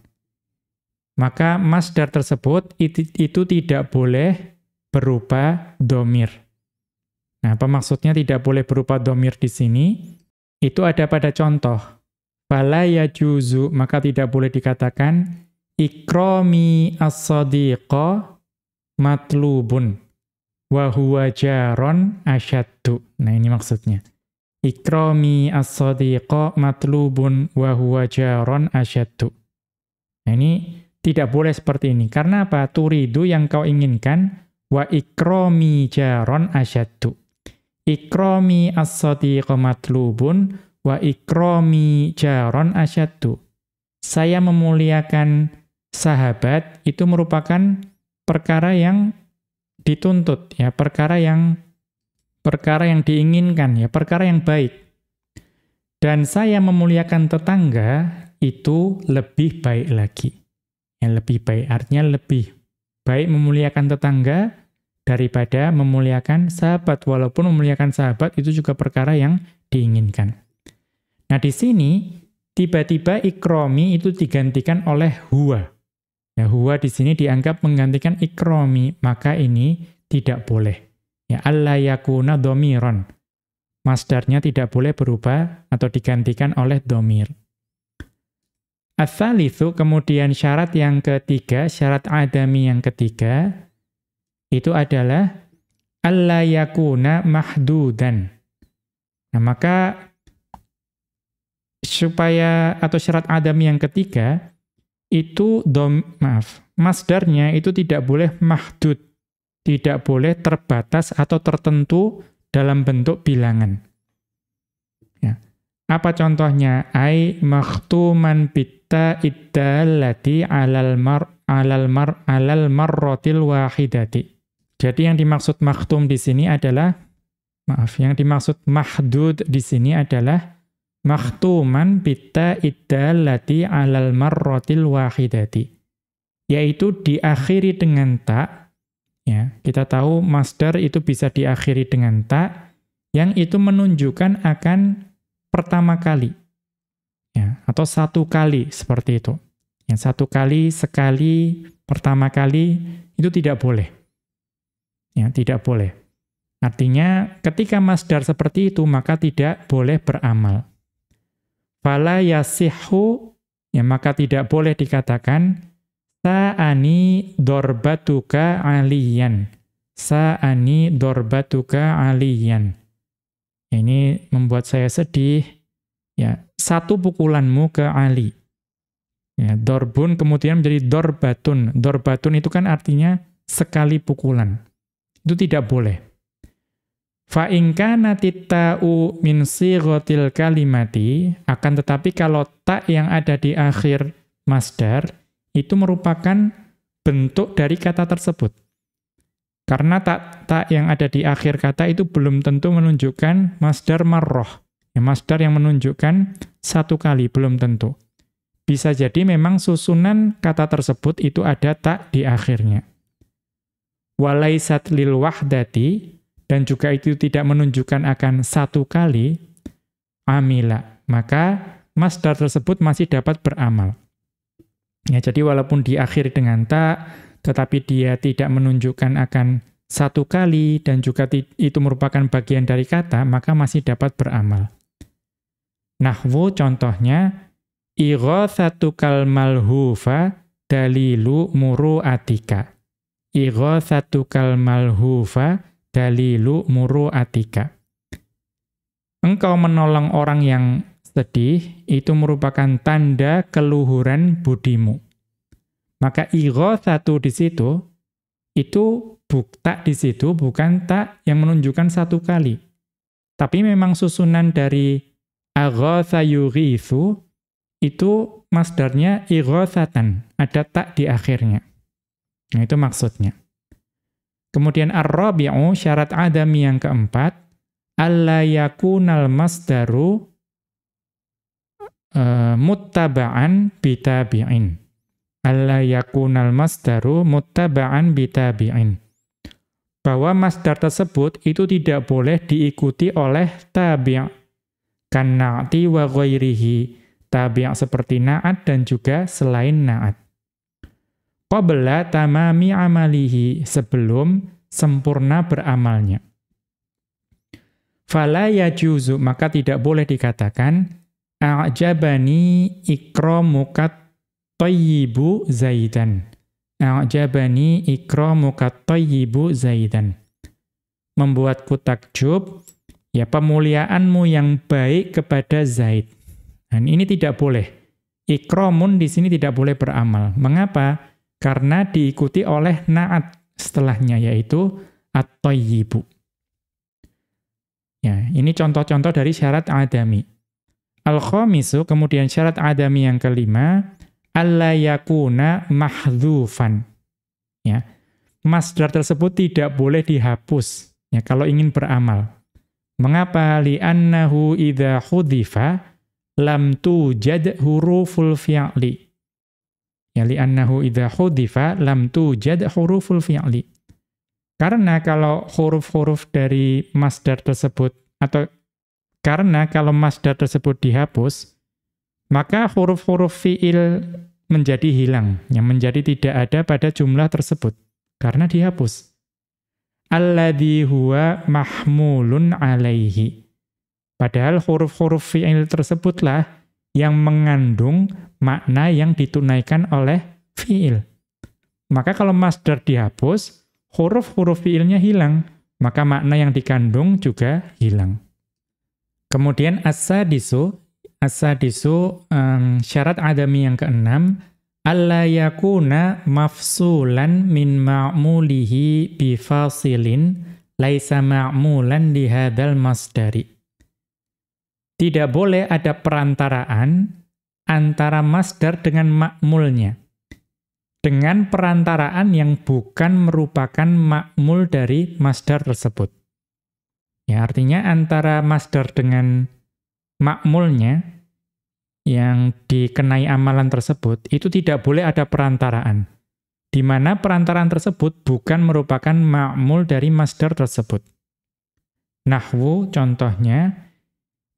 Maka masdar tersebut itu, itu tidak boleh berupa domir. Nah, apa maksudnya tidak boleh berupa domir di sini? Itu ada pada contoh. Fala yajuzu, maka tidak boleh dikatakan ikromi as-sadiqa matlubun wa huwa jaron asyaddu. Nah, ini maksudnya. Ikromi as-sadiqa matlubun wa huwa jaron asyaddu. Nah, ini tidak boleh seperti ini. Karena apa? Turidu yang kau inginkan wa ikromi jaron asyaddu. Ikromi as-sadiqa matlubun wa ikromi jaron asyaddu. Saya memuliakan sahabat itu merupakan perkara yang dituntut ya, perkara yang perkara yang diinginkan ya, perkara yang baik. Dan saya memuliakan tetangga itu lebih baik lagi. Ya, lebih baik artinya lebih baik memuliakan tetangga daripada memuliakan sahabat. Walaupun memuliakan sahabat itu juga perkara yang diinginkan. Nah di sini tiba-tiba ikromi itu digantikan oleh huwa. Ya, huwa di sini dianggap menggantikan ikromi, maka ini tidak boleh. Ya, alla yakuna domiron. Masdarnya tidak boleh berubah atau digantikan oleh domir. Athalithu, kemudian syarat yang ketiga, syarat adami yang ketiga, itu adalah alla yakuna mahdudan. Nah, maka supaya atau syarat adam yang ketiga itu dom maaf, masdarnya itu tidak boleh mahdud. tidak boleh terbatas atau tertentu dalam bentuk bilangan. Ya. Apa contohnya? Ai makhtuman bitta iddallati alal mar alal mar alal marratil wahidati. Jadi yang dimaksud makhtum di sini adalah maaf, yang dimaksud mahdud di sini adalah makhtuman bitta iddallati alal marratil wahidati. Yaitu diakhiri dengan ta Ya, kita tahu masdar itu bisa diakhiri dengan ta yang itu menunjukkan akan pertama kali. Ya, atau satu kali seperti itu. Yang satu kali, sekali, pertama kali itu tidak boleh. Ya, tidak boleh. Artinya ketika masdar seperti itu maka tidak boleh beramal. Fala yasihhu ya maka tidak boleh dikatakan Sa'ani dorbatuka aliyan. Sa'ani dorbatuka aliyan. Ini membuat saya sedih. Ya, satu pukulanmu ke Ali. Ya, dorbun kemudian menjadi dorbatun. Dorbatun itu kan artinya sekali pukulan. Itu tidak boleh. Fa in kana titta'u min sighatil kalimati akan tetapi kalau tak yang ada di akhir masdar itu merupakan bentuk dari kata tersebut. Karena tak-tak yang ada di akhir kata itu belum tentu menunjukkan masdar marroh. Ya, masdar yang menunjukkan satu kali, belum tentu. Bisa jadi memang susunan kata tersebut itu ada tak di akhirnya. Walaisat lil wahdati, dan juga itu tidak menunjukkan akan satu kali, amila. Maka masdar tersebut masih dapat beramal. Ya, jadi walaupun diakhiri dengan ta, tetapi dia tidak menunjukkan akan satu kali dan juga itu merupakan bagian dari kata, maka masih dapat beramal. Nahwu contohnya, Ighathatukal malhufa dalilu muru'atika. Ighathatukal malhufa dalilu muru'atika. Engkau menolong orang yang sedih itu merupakan tanda keluhuran budimu. Maka satu di situ itu bukta di situ bukan tak yang menunjukkan satu kali. Tapi memang susunan dari aghatha yughithu itu masdarnya ighathatan, ada tak di akhirnya. Nah, itu maksudnya. Kemudian ar-rabi'u syarat adami yang keempat, alla yakunal masdaru uh, muttaba'an bitabi'in. Alla yakunal masdaru muttaba'an bitabi'in. Bahwa masdar tersebut itu tidak boleh diikuti oleh tabi' kan na'ti wa ghairihi. Tabi' seperti na'at dan juga selain na'at. Qabla tamami amalihi sebelum sempurna beramalnya. Fala yajuzu maka tidak boleh dikatakan A'jabani ikramukat tayyibu zaidan. A'jabani ikramukat tayyibu zaidan. Membuatku takjub, ya pemuliaanmu yang baik kepada Zaid. Dan ini tidak boleh. Ikramun di sini tidak boleh beramal. Mengapa? Karena diikuti oleh na'at setelahnya, yaitu at-tayyibu. Ya, ini contoh-contoh dari syarat adami. Al-khamisu, kemudian syarat adami yang kelima, alla yakuna mahdhufan. Ya. Masdar tersebut tidak boleh dihapus ya kalau ingin beramal. Mengapa li'annahu idza hudhifa lam tujad huruful fi'li. Ya li'annahu idza hudhifa lam tujad huruful fi'li. Karena kalau huruf-huruf dari masdar tersebut atau karena kalau masdar tersebut dihapus, maka huruf-huruf fi'il menjadi hilang, yang menjadi tidak ada pada jumlah tersebut, karena dihapus. Alladhi huwa mahmulun alaihi. Padahal huruf-huruf fi'il tersebutlah yang mengandung makna yang ditunaikan oleh fi'il. Maka kalau masdar dihapus, huruf-huruf fi'ilnya hilang, maka makna yang dikandung juga hilang. Kemudian as-sadisu, as-sadisu um, syarat adami yang keenam, alla yakuna mafsulan min ma'mulihi bifasilin laisa ma'mulan di hadzal masdari. Tidak boleh ada perantaraan antara masdar dengan makmulnya. Dengan perantaraan yang bukan merupakan makmul dari masdar tersebut. Ya, artinya antara masdar dengan makmulnya yang dikenai amalan tersebut, itu tidak boleh ada perantaraan. Di mana perantaraan tersebut bukan merupakan makmul dari masdar tersebut. Nahwu contohnya,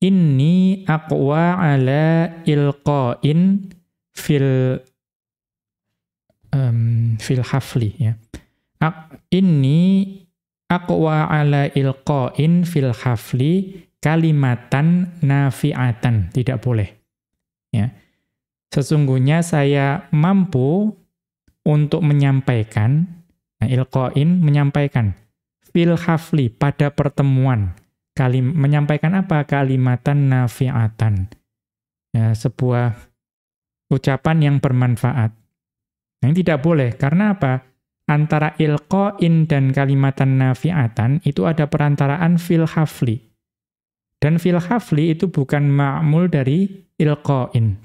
Inni aqwa ala ilqa'in fil um, fil hafli ya. Inni aqwa ala ilqa'in fil hafli kalimatan nafi'atan. Tidak boleh. Ya. Sesungguhnya saya mampu untuk menyampaikan, nah, ilqoin menyampaikan, fil hafli pada pertemuan, kalim, menyampaikan apa? Kalimatan nafi'atan. Ya, sebuah ucapan yang bermanfaat. Nah, ini tidak boleh, karena apa? Antara ilqoin dan kalimatan nafi'atan itu ada perantaraan fil hafli. Dan fil hafli itu bukan ma'mul dari ilqa'in.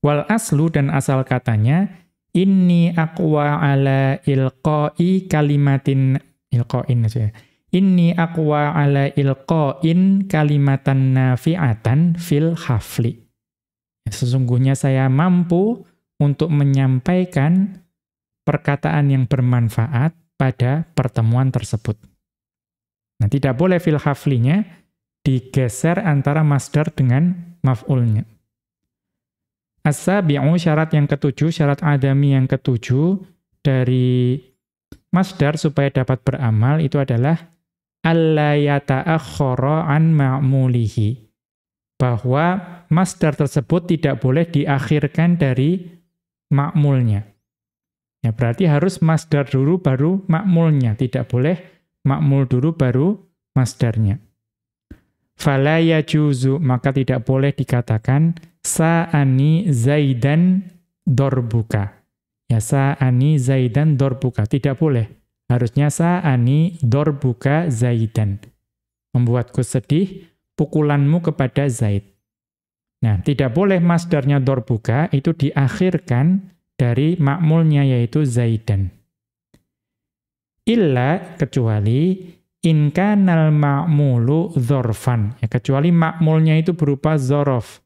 Wal aslu dan asal katanya, inni aqwa ala ilqa'i kalimatin, ilqa'in aja Inni aqwa ala ilqa'in kalimatan nafi'atan fil hafli. Sesungguhnya saya mampu untuk menyampaikan perkataan yang bermanfaat pada pertemuan tersebut. Nah, tidak boleh fil haflinya, digeser antara masdar dengan maf'ulnya. As-sabi'u syarat yang ketujuh, syarat adami yang ketujuh dari masdar supaya dapat beramal itu adalah alla yata'akhkhara an ma'mulihi. Bahwa masdar tersebut tidak boleh diakhirkan dari makmulnya. Ya, berarti harus masdar dulu baru makmulnya, tidak boleh makmul dulu baru masdarnya fala yajuzu maka tidak boleh dikatakan sa'ani zaidan dorbuka. Ya sa'ani zaidan dorbuka tidak boleh. Harusnya sa'ani dorbuka zaidan. Membuatku sedih pukulanmu kepada Zaid. Nah, tidak boleh masdarnya dorbuka itu diakhirkan dari makmulnya yaitu zaidan. Illa kecuali in kanal ma'mulu dzarfan ya kecuali makmulnya itu berupa dzaraf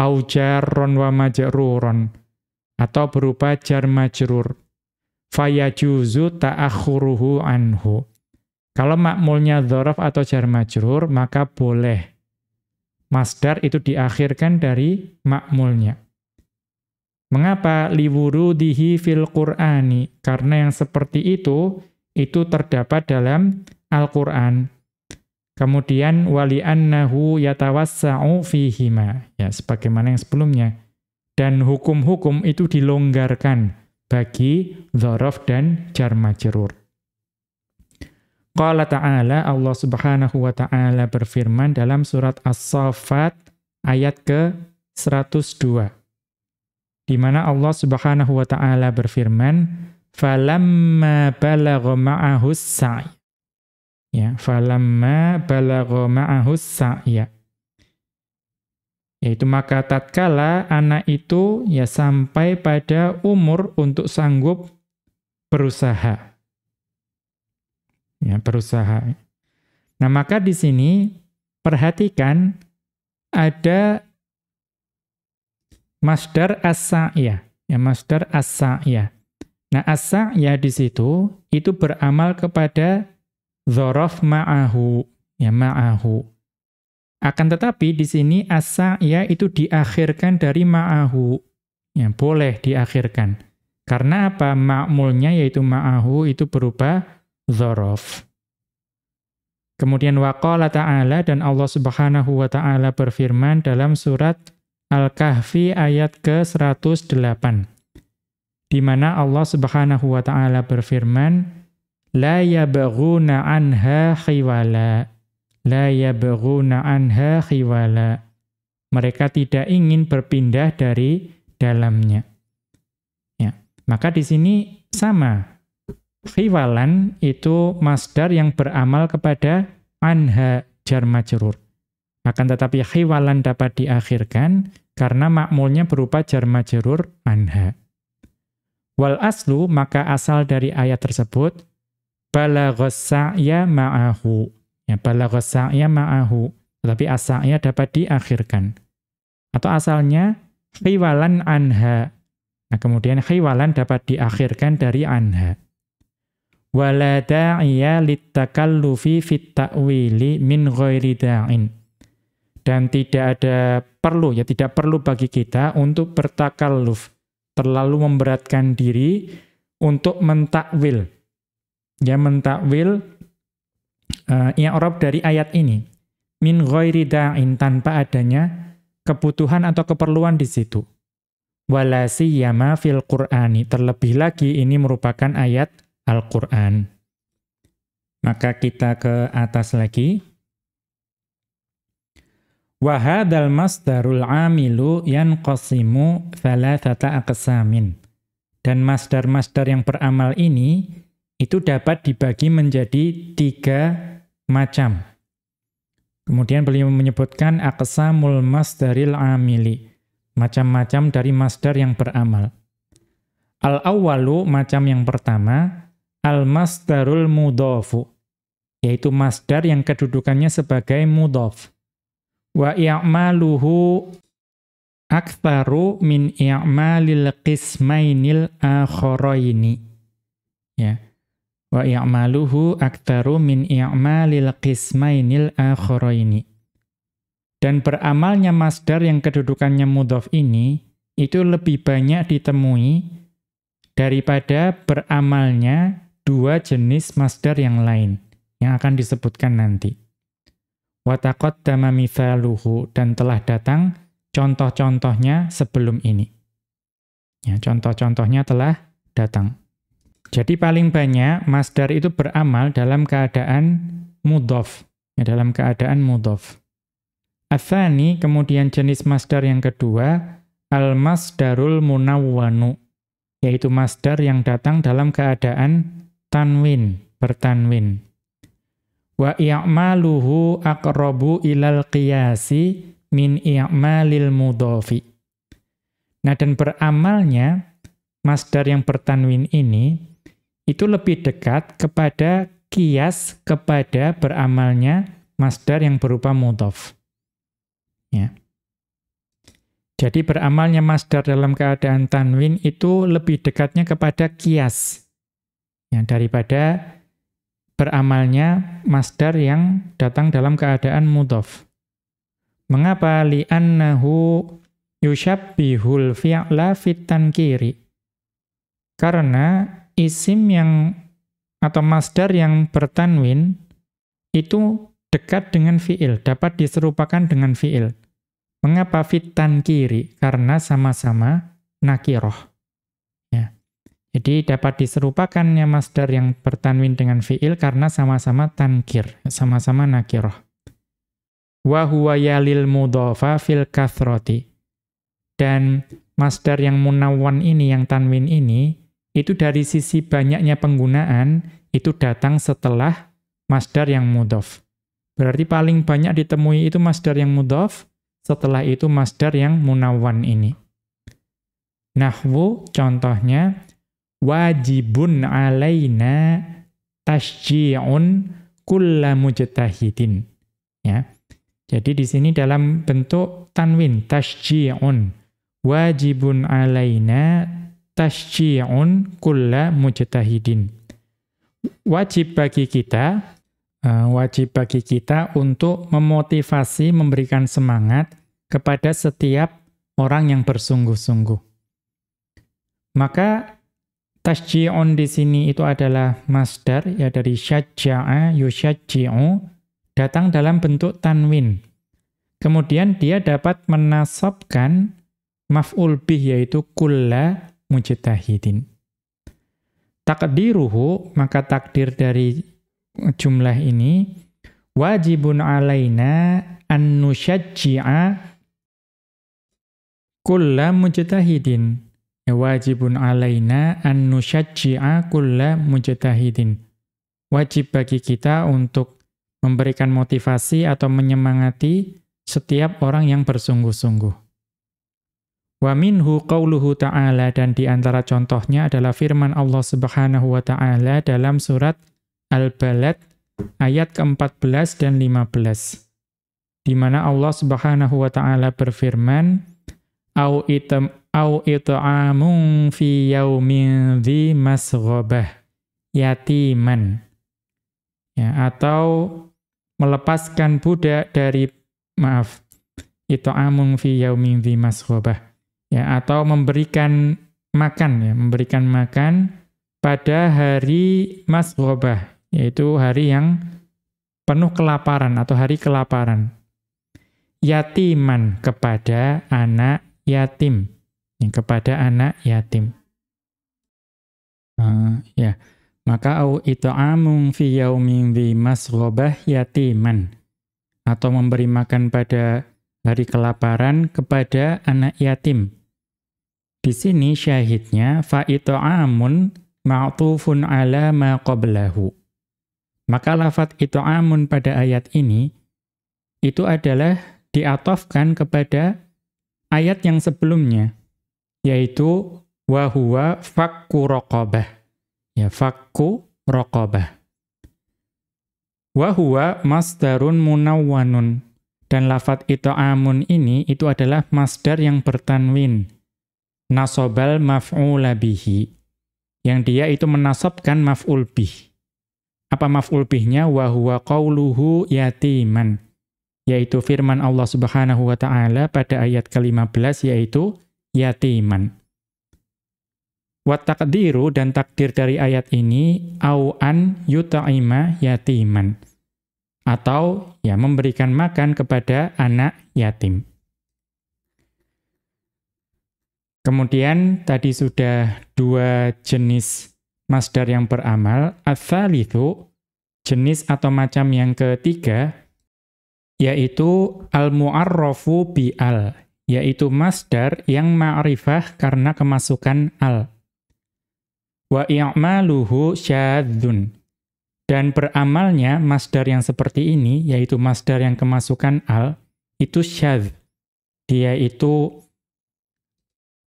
au jarron wa majruron atau berupa jar majrur fayajuzu ta'akhuruhu anhu kalau makmulnya dzaraf atau jar majrur maka boleh masdar itu diakhirkan dari makmulnya Mengapa liwurudihi fil Qur'ani? Karena yang seperti itu itu terdapat dalam Al-Qur'an. Kemudian wali annahu yatawassa'u fihima. Ya, sebagaimana yang sebelumnya. Dan hukum-hukum itu dilonggarkan bagi dzaraf dan jar majrur. Qala ta'ala Allah Subhanahu wa taala berfirman dalam surat As-Saffat ayat ke-102. Di mana Allah Subhanahu wa taala berfirman, "Falamma balagha ma'ahus sa'i" ya falamma balagha ma'ahus sa'ya yaitu maka tatkala anak itu ya sampai pada umur untuk sanggup berusaha ya berusaha nah maka di sini perhatikan ada masdar as-sa'ya ya masdar as-sa'ya nah as-sa'ya di situ itu beramal kepada Zorof ma'ahu. Ya, ma'ahu. Akan tetapi di sini asa ya itu diakhirkan dari ma'ahu. Ya, boleh diakhirkan. Karena apa? Ma'mulnya yaitu ma'ahu itu berupa zorof. Kemudian waqala ta'ala dan Allah subhanahu wa ta'ala berfirman dalam surat Al-Kahfi ayat ke-108. Di mana Allah subhanahu wa ta'ala berfirman, la yabghuna anha khiwala la yabghuna anha khiwala mereka tidak ingin berpindah dari dalamnya. Ya, maka di sini sama. Khiwalan itu masdar yang beramal kepada anha jar majrur. Akan tetapi khiwalan dapat diakhirkan karena makmulnya berupa jar majrur anha. Wal aslu maka asal dari ayat tersebut balaghas sa'ya ma'ahu. Ya balaghas sa'ya ma'ahu. Tetapi asalnya dapat diakhirkan. Atau asalnya khiwalan anha. Nah, kemudian khiwalan dapat diakhirkan dari anha. Wala da'iya littakallufi fit ta'wili min ghairi da'in. Dan tidak ada perlu, ya tidak perlu bagi kita untuk bertakalluf, terlalu memberatkan diri untuk mentakwil. Ya mentakwil uh, i'rab dari ayat ini min ghairi da'in tanpa adanya kebutuhan atau keperluan di situ. Wala siyama fil Qur'ani. Terlebih lagi ini merupakan ayat Al-Qur'an. Maka kita ke atas lagi. Wa hadzal masdarul amilu yanqasimu thalathata aqsamin. Dan masdar-masdar yang beramal ini itu dapat dibagi menjadi tiga macam. Kemudian beliau menyebutkan aqsamul masdaril amili. Macam-macam dari masdar yang beramal. Al-awwalu macam yang pertama, al-masdarul mudhafu, yaitu masdar yang kedudukannya sebagai mudhaf. Wa i'maluhu aktsaru min i'malil qismainil akharaini. Ya. Wa i'maluhu aktaru min i'malil qismainil akharaini. Dan beramalnya masdar yang kedudukannya mudhaf ini itu lebih banyak ditemui daripada beramalnya dua jenis masdar yang lain yang akan disebutkan nanti. Wa taqaddama mithaluhu dan telah datang contoh-contohnya sebelum ini. Ya, contoh-contohnya telah datang. Jadi paling banyak masdar itu beramal dalam keadaan mudhof, ya, dalam keadaan mudhof. Athani, kemudian jenis masdar yang kedua, al-masdarul munawwanu, yaitu masdar yang datang dalam keadaan tanwin, bertanwin. Wa i'maluhu aqrabu ilal qiyasi min i'malil mudhofi. Nah, dan beramalnya masdar yang bertanwin ini itu lebih dekat kepada kias kepada beramalnya masdar yang berupa mudhaf. Ya. Jadi beramalnya masdar dalam keadaan tanwin itu lebih dekatnya kepada kias. Ya, daripada beramalnya masdar yang datang dalam keadaan mudhaf. Mengapa li'annahu yushabbihul fi'la fit tankiri? Karena isim yang atau masdar yang bertanwin itu dekat dengan fiil, dapat diserupakan dengan fiil. Mengapa fitan kiri? Karena sama-sama nakiroh. Ya. Jadi dapat diserupakannya masdar yang bertanwin dengan fiil karena sama-sama tankir, sama-sama nakiroh. Wa huwa yalil mudhafa fil kathroti. Dan masdar yang munawwan ini, yang tanwin ini, itu dari sisi banyaknya penggunaan, itu datang setelah masdar yang mudhof. Berarti paling banyak ditemui itu masdar yang mudhof, setelah itu masdar yang munawwan ini. Nahwu contohnya, wajibun alaina tasji'un kulla mujtahidin. Ya. Jadi di sini dalam bentuk tanwin, tasji'un. Wajibun alaina tashji'un kulla mujtahidin. Wajib bagi kita, uh, wajib bagi kita untuk memotivasi, memberikan semangat kepada setiap orang yang bersungguh-sungguh. Maka tashji'un di sini itu adalah masdar ya dari syajja'a yusyajji'u datang dalam bentuk tanwin. Kemudian dia dapat menasabkan maf'ul bih yaitu kulla mujtahidin. Takdiruhu, maka takdir dari jumlah ini, wajibun alaina an nusyajji'a kulla mujtahidin. Ya wajibun alaina an nusyajji'a kulla mujtahidin. Wajib bagi kita untuk memberikan motivasi atau menyemangati setiap orang yang bersungguh-sungguh. Wa minhu qauluhu ta'ala dan di antara contohnya adalah firman Allah Subhanahu wa taala dalam surat Al-Balad ayat ke-14 dan 15. Di mana Allah Subhanahu wa taala berfirman, "Au itam au it'amun fi yaumin dhi masghabah yatiman." Ya, atau melepaskan budak dari maaf, it'amun fi yaumin dhi masghabah. Ya, atau memberikan makan ya, memberikan makan pada hari masghabah yaitu hari yang penuh kelaparan atau hari kelaparan. Yatiman kepada anak yatim. Kepada anak yatim. Uh, ya. Maka au it'amun fi yaumin dhi masghabah yatiman. Atau memberi makan pada hari kelaparan kepada anak yatim. Di sini syahidnya fa it'amun ma'tufun ala ma qablahu. Maka lafat itu amun pada ayat ini, itu adalah diatofkan kepada ayat yang sebelumnya, yaitu wahuwa fakku rokobah. Ya, fakku rokobah. Wahuwa masdarun munawwanun. Dan lafat itu amun ini, itu adalah masdar yang bertanwin. Nasobal maf'ula bihi. Yang dia itu menasobkan maf'ul bih. Apa maf'ul bihnya? Wa huwa qawluhu yatiman. Yaitu firman Allah subhanahu wa ta'ala pada ayat ke-15 yaitu yatiman. Wa taqdiru dan takdir dari ayat ini au an yuta'ima yatiman. Atau ya memberikan makan kepada anak yatim. Kemudian tadi sudah dua jenis masdar yang beramal, ats-tsalitsu jenis atau macam yang ketiga yaitu al-mu'arrafu bi al, yaitu masdar yang ma'rifah karena kemasukan al. Wa i'maluhu syadzun. Dan beramalnya masdar yang seperti ini, yaitu masdar yang kemasukan al, itu syadz. Dia itu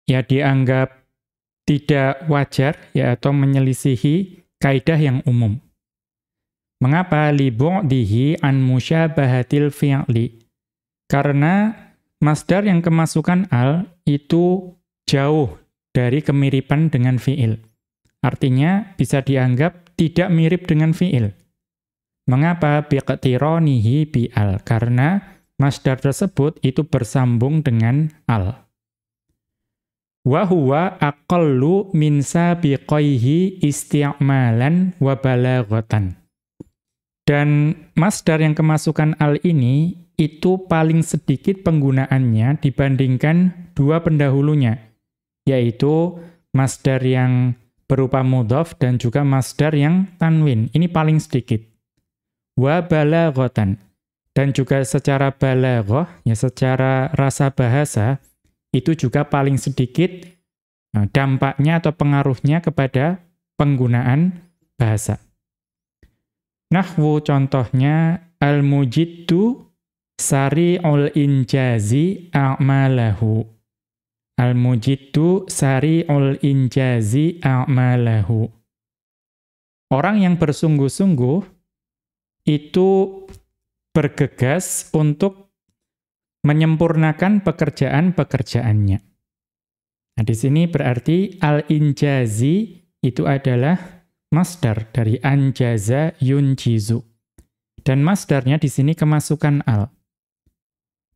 ya dianggap tidak wajar ya atau menyelisihi kaidah yang umum. Mengapa li bu'dihi an musyabahatil fi'li? Karena masdar yang kemasukan al itu jauh dari kemiripan dengan fi'il. Artinya bisa dianggap tidak mirip dengan fi'il. Mengapa biqtironihi bi'al? Karena masdar tersebut itu bersambung dengan al wa huwa aqallu min sabiqaihi isti'malan wa balaghatan. Dan masdar yang kemasukan al ini itu paling sedikit penggunaannya dibandingkan dua pendahulunya, yaitu masdar yang berupa mudhaf dan juga masdar yang tanwin. Ini paling sedikit. Wa balaghatan. Dan juga secara balaghah, ya secara rasa bahasa, itu juga paling sedikit eh, dampaknya atau pengaruhnya kepada penggunaan bahasa. Nahwu contohnya al-mujiddu sari'ul injazi a'malahu. Al-mujiddu sari'ul injazi a'malahu. Orang yang bersungguh-sungguh itu bergegas untuk menyempurnakan pekerjaan-pekerjaannya. Nah, di sini berarti al-injazi itu adalah masdar dari anjaza yunjizu. Dan masdarnya di sini kemasukan al.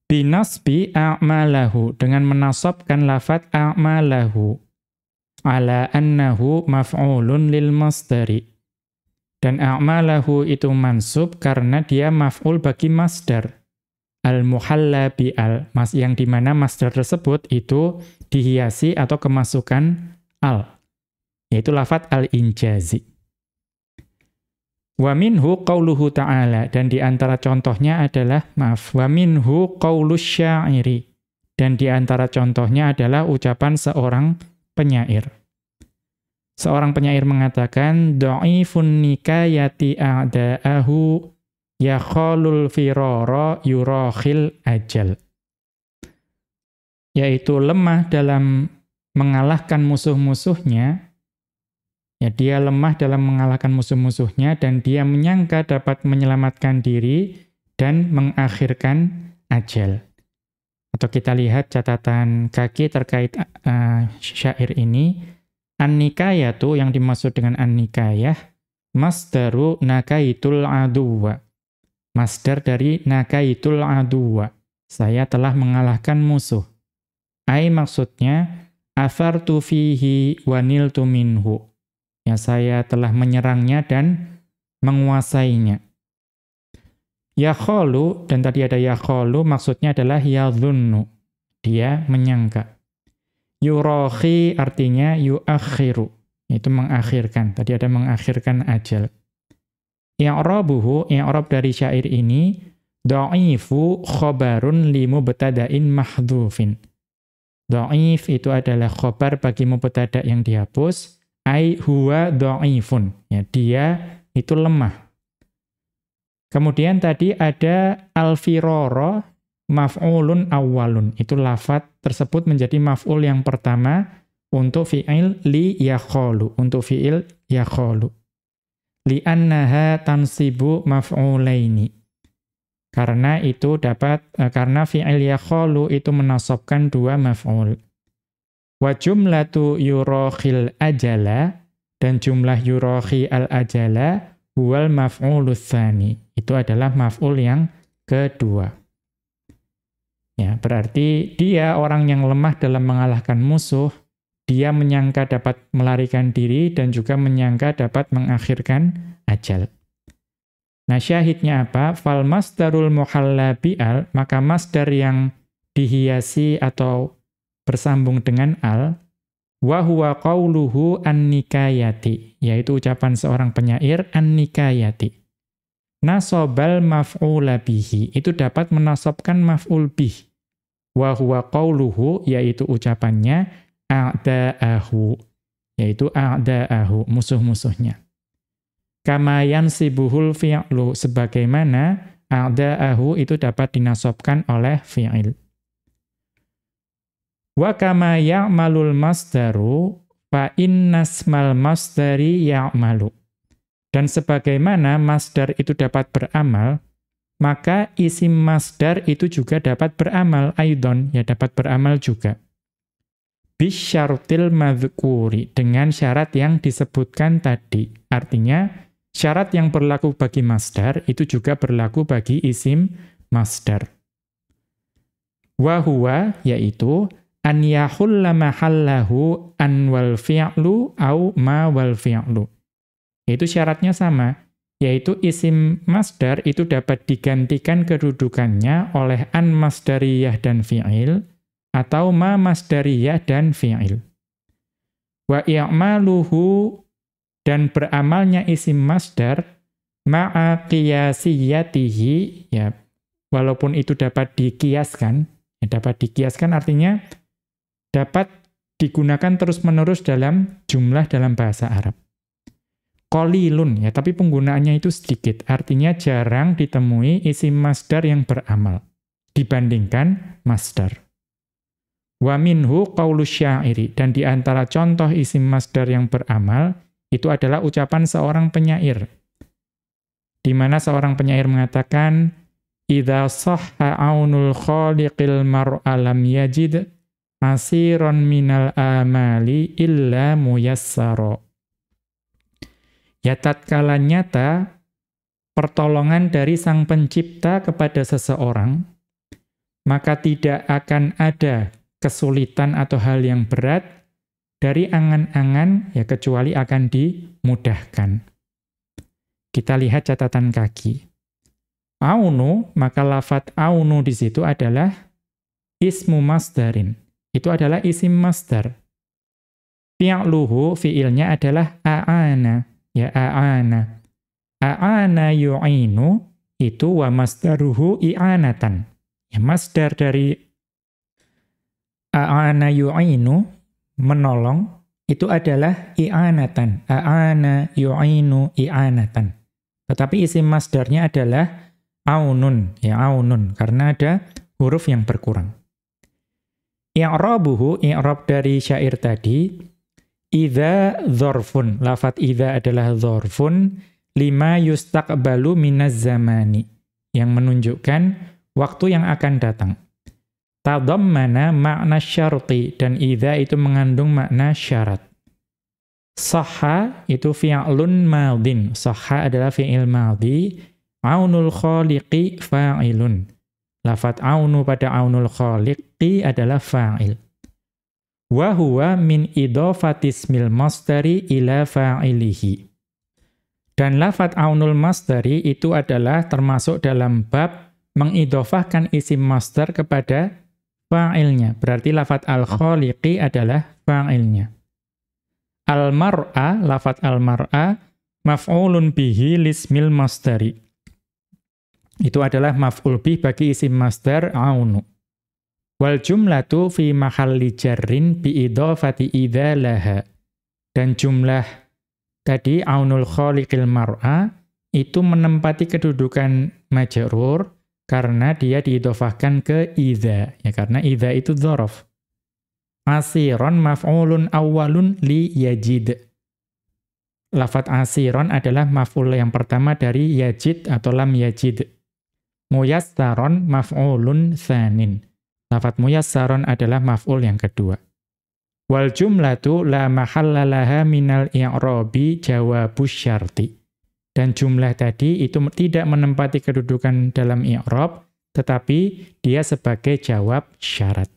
Binasbi a'malahu dengan menasabkan lafat a'malahu ala annahu maf'ulun lil masdari. Dan a'malahu itu mansub karena dia maf'ul bagi masdar al-muhalla bi'al, mas yang di mana masdar tersebut itu dihiasi atau kemasukan al, yaitu lafat al-injazi. Wa minhu qauluhu ta'ala, dan di antara contohnya adalah, maaf, wa minhu qaulus syairi, Dan di antara contohnya adalah ucapan seorang penyair. Seorang penyair mengatakan, Do'ifun nikayati a'da'ahu yakholul firoro yurohil ajal. Yaitu lemah dalam mengalahkan musuh-musuhnya, ya dia lemah dalam mengalahkan musuh-musuhnya dan dia menyangka dapat menyelamatkan diri dan mengakhirkan ajal. Atau kita lihat catatan kaki terkait uh, syair ini, An-nikayatu yang dimaksud dengan an-nikayah, masdaru nakaitul aduwa. Masdar dari nakaitul aduwa. Saya telah mengalahkan musuh. Ai maksudnya, athartu fihi waniltu minhu. Ya, saya telah menyerangnya dan menguasainya. Yakholu, dan tadi ada yakholu, maksudnya adalah yadhunnu. Dia menyangka. Yurohi artinya yuakhiru, itu mengakhirkan. Tadi ada mengakhirkan ajal. I'rabuhu, i'rab dari syair ini, da'ifu khobarun limu betadain mahdhufin. Da'if itu adalah khobar bagi mubtada yang dihapus, ai huwa da'ifun. Ya, dia itu lemah. Kemudian tadi ada alfiroro maf'ulun awalun. Itu lafat tersebut menjadi maf'ul yang pertama untuk fi'il li yakholu. Untuk fi'il yakholu. Li'annaha tansibu maf'ulaini. Karena itu dapat, eh, karena fi'il yakholu itu menasobkan dua maf'ul. Wa jumlatu yurokhil ajala, dan jumlah yurokhi al-ajala, huwal maf'ulus tsani. Itu adalah maf'ul yang kedua. Ya, berarti dia orang yang lemah dalam mengalahkan musuh, dia menyangka dapat melarikan diri dan juga menyangka dapat mengakhirkan ajal. Nah, syahidnya apa? Fal masdarul muhalla bi'al, maka masdar yang dihiasi atau bersambung dengan al, wa huwa qauluhu an-nikayati, yaitu ucapan seorang penyair an-nikayati. Nasobal maf'ula bihi, itu dapat menasobkan maf'ul bih. Wa huwa qauluhu, yaitu ucapannya a'da'ahu, yaitu a'da'ahu, musuh-musuhnya. Kama yansibuhul fi'lu, sebagaimana a'da'ahu itu dapat dinasobkan oleh fi'il. Wa kama ya'malul masdaru fa innasmal masdari ya'malu. Dan sebagaimana masdar itu dapat beramal, maka isim masdar itu juga dapat beramal aidon, ya dapat beramal juga. Bisyartil madhkuri, dengan syarat yang disebutkan tadi. Artinya, syarat yang berlaku bagi masdar itu juga berlaku bagi isim masdar. Wahuwa, yaitu an yahulla mahallahu an wal fi'lu au ma wal fi'lu. Itu syaratnya sama, yaitu isim masdar itu dapat digantikan kedudukannya oleh an masdariyah dan fi'il atau ma masdariyah dan fi'il. Wa i'maluhu dan beramalnya isim masdar ma'a qiyasiyatihi ya walaupun itu dapat dikiaskan ya dapat dikiaskan artinya dapat digunakan terus-menerus dalam jumlah dalam bahasa Arab. Kolilun, ya, tapi penggunaannya itu sedikit. Artinya jarang ditemui isim masdar yang beramal dibandingkan masdar. Wa minhu qaulus syairi. Dan di antara contoh isim masdar yang beramal, itu adalah ucapan seorang penyair. Di mana seorang penyair mengatakan, Idza sahha aunul khaliqil mar'a lam yajid asiron minal amali illa muyassaro. Ya tatkala nyata pertolongan dari sang pencipta kepada seseorang, maka tidak akan ada kesulitan atau hal yang berat dari angan-angan ya kecuali akan dimudahkan. Kita lihat catatan kaki. Aunu, maka lafat aunu di situ adalah ismu masdarin itu adalah isim masdar. Fi'luhu fi'ilnya adalah a'ana, ya a'ana. A'ana yu'inu itu wa masdaruhu i'anatan. Ya masdar dari a'ana yu'inu, menolong, itu adalah i'anatan. A'ana yu'inu i'anatan. Tetapi isim masdarnya adalah aunun, ya aunun, karena ada huruf yang berkurang. I'rabuhu, i'rab dari syair tadi, idza dzarfun. Lafat idza adalah dzarfun lima yustaqbalu minaz zamani yang menunjukkan waktu yang akan datang. Tadammana makna syarti dan idza itu mengandung makna syarat. Sahha itu fi'lun madin. Sahha adalah fi'il madhi. Aunul khaliqi fa'ilun. Lafat aunu pada aunul khaliqi adalah fa'il. Wa huwa min idofatismil mastari ila fa'ilihi. Dan lafat aunul mastari itu adalah termasuk dalam bab mengidofahkan isim master kepada fa'ilnya. Berarti lafat al-khaliqi adalah fa'ilnya. Al-mar'a, lafat al-mar'a, maf'ulun bihi lismil mastari. Itu adalah maf'ul bih bagi isim masdar aunu. Wal jumlatu fi mahalli jarrin bi idhafati idza laha. Dan jumlah tadi aunul khaliqil mar'a itu menempati kedudukan majrur karena dia diidhafahkan ke idza ya karena idza itu dzaraf. Asiron maf'ulun awwalun li yajid. Lafat asiron adalah maf'ul yang pertama dari yajid atau lam yajid. Muyassaron maf'ulun tsanin. Lafat muyassaron adalah maf'ul yang kedua. Wal jumlatu la mahallalaha minal i'rabi jawabus syarti. Dan jumlah tadi itu tidak menempati kedudukan dalam i'rab, tetapi dia sebagai jawab syarat.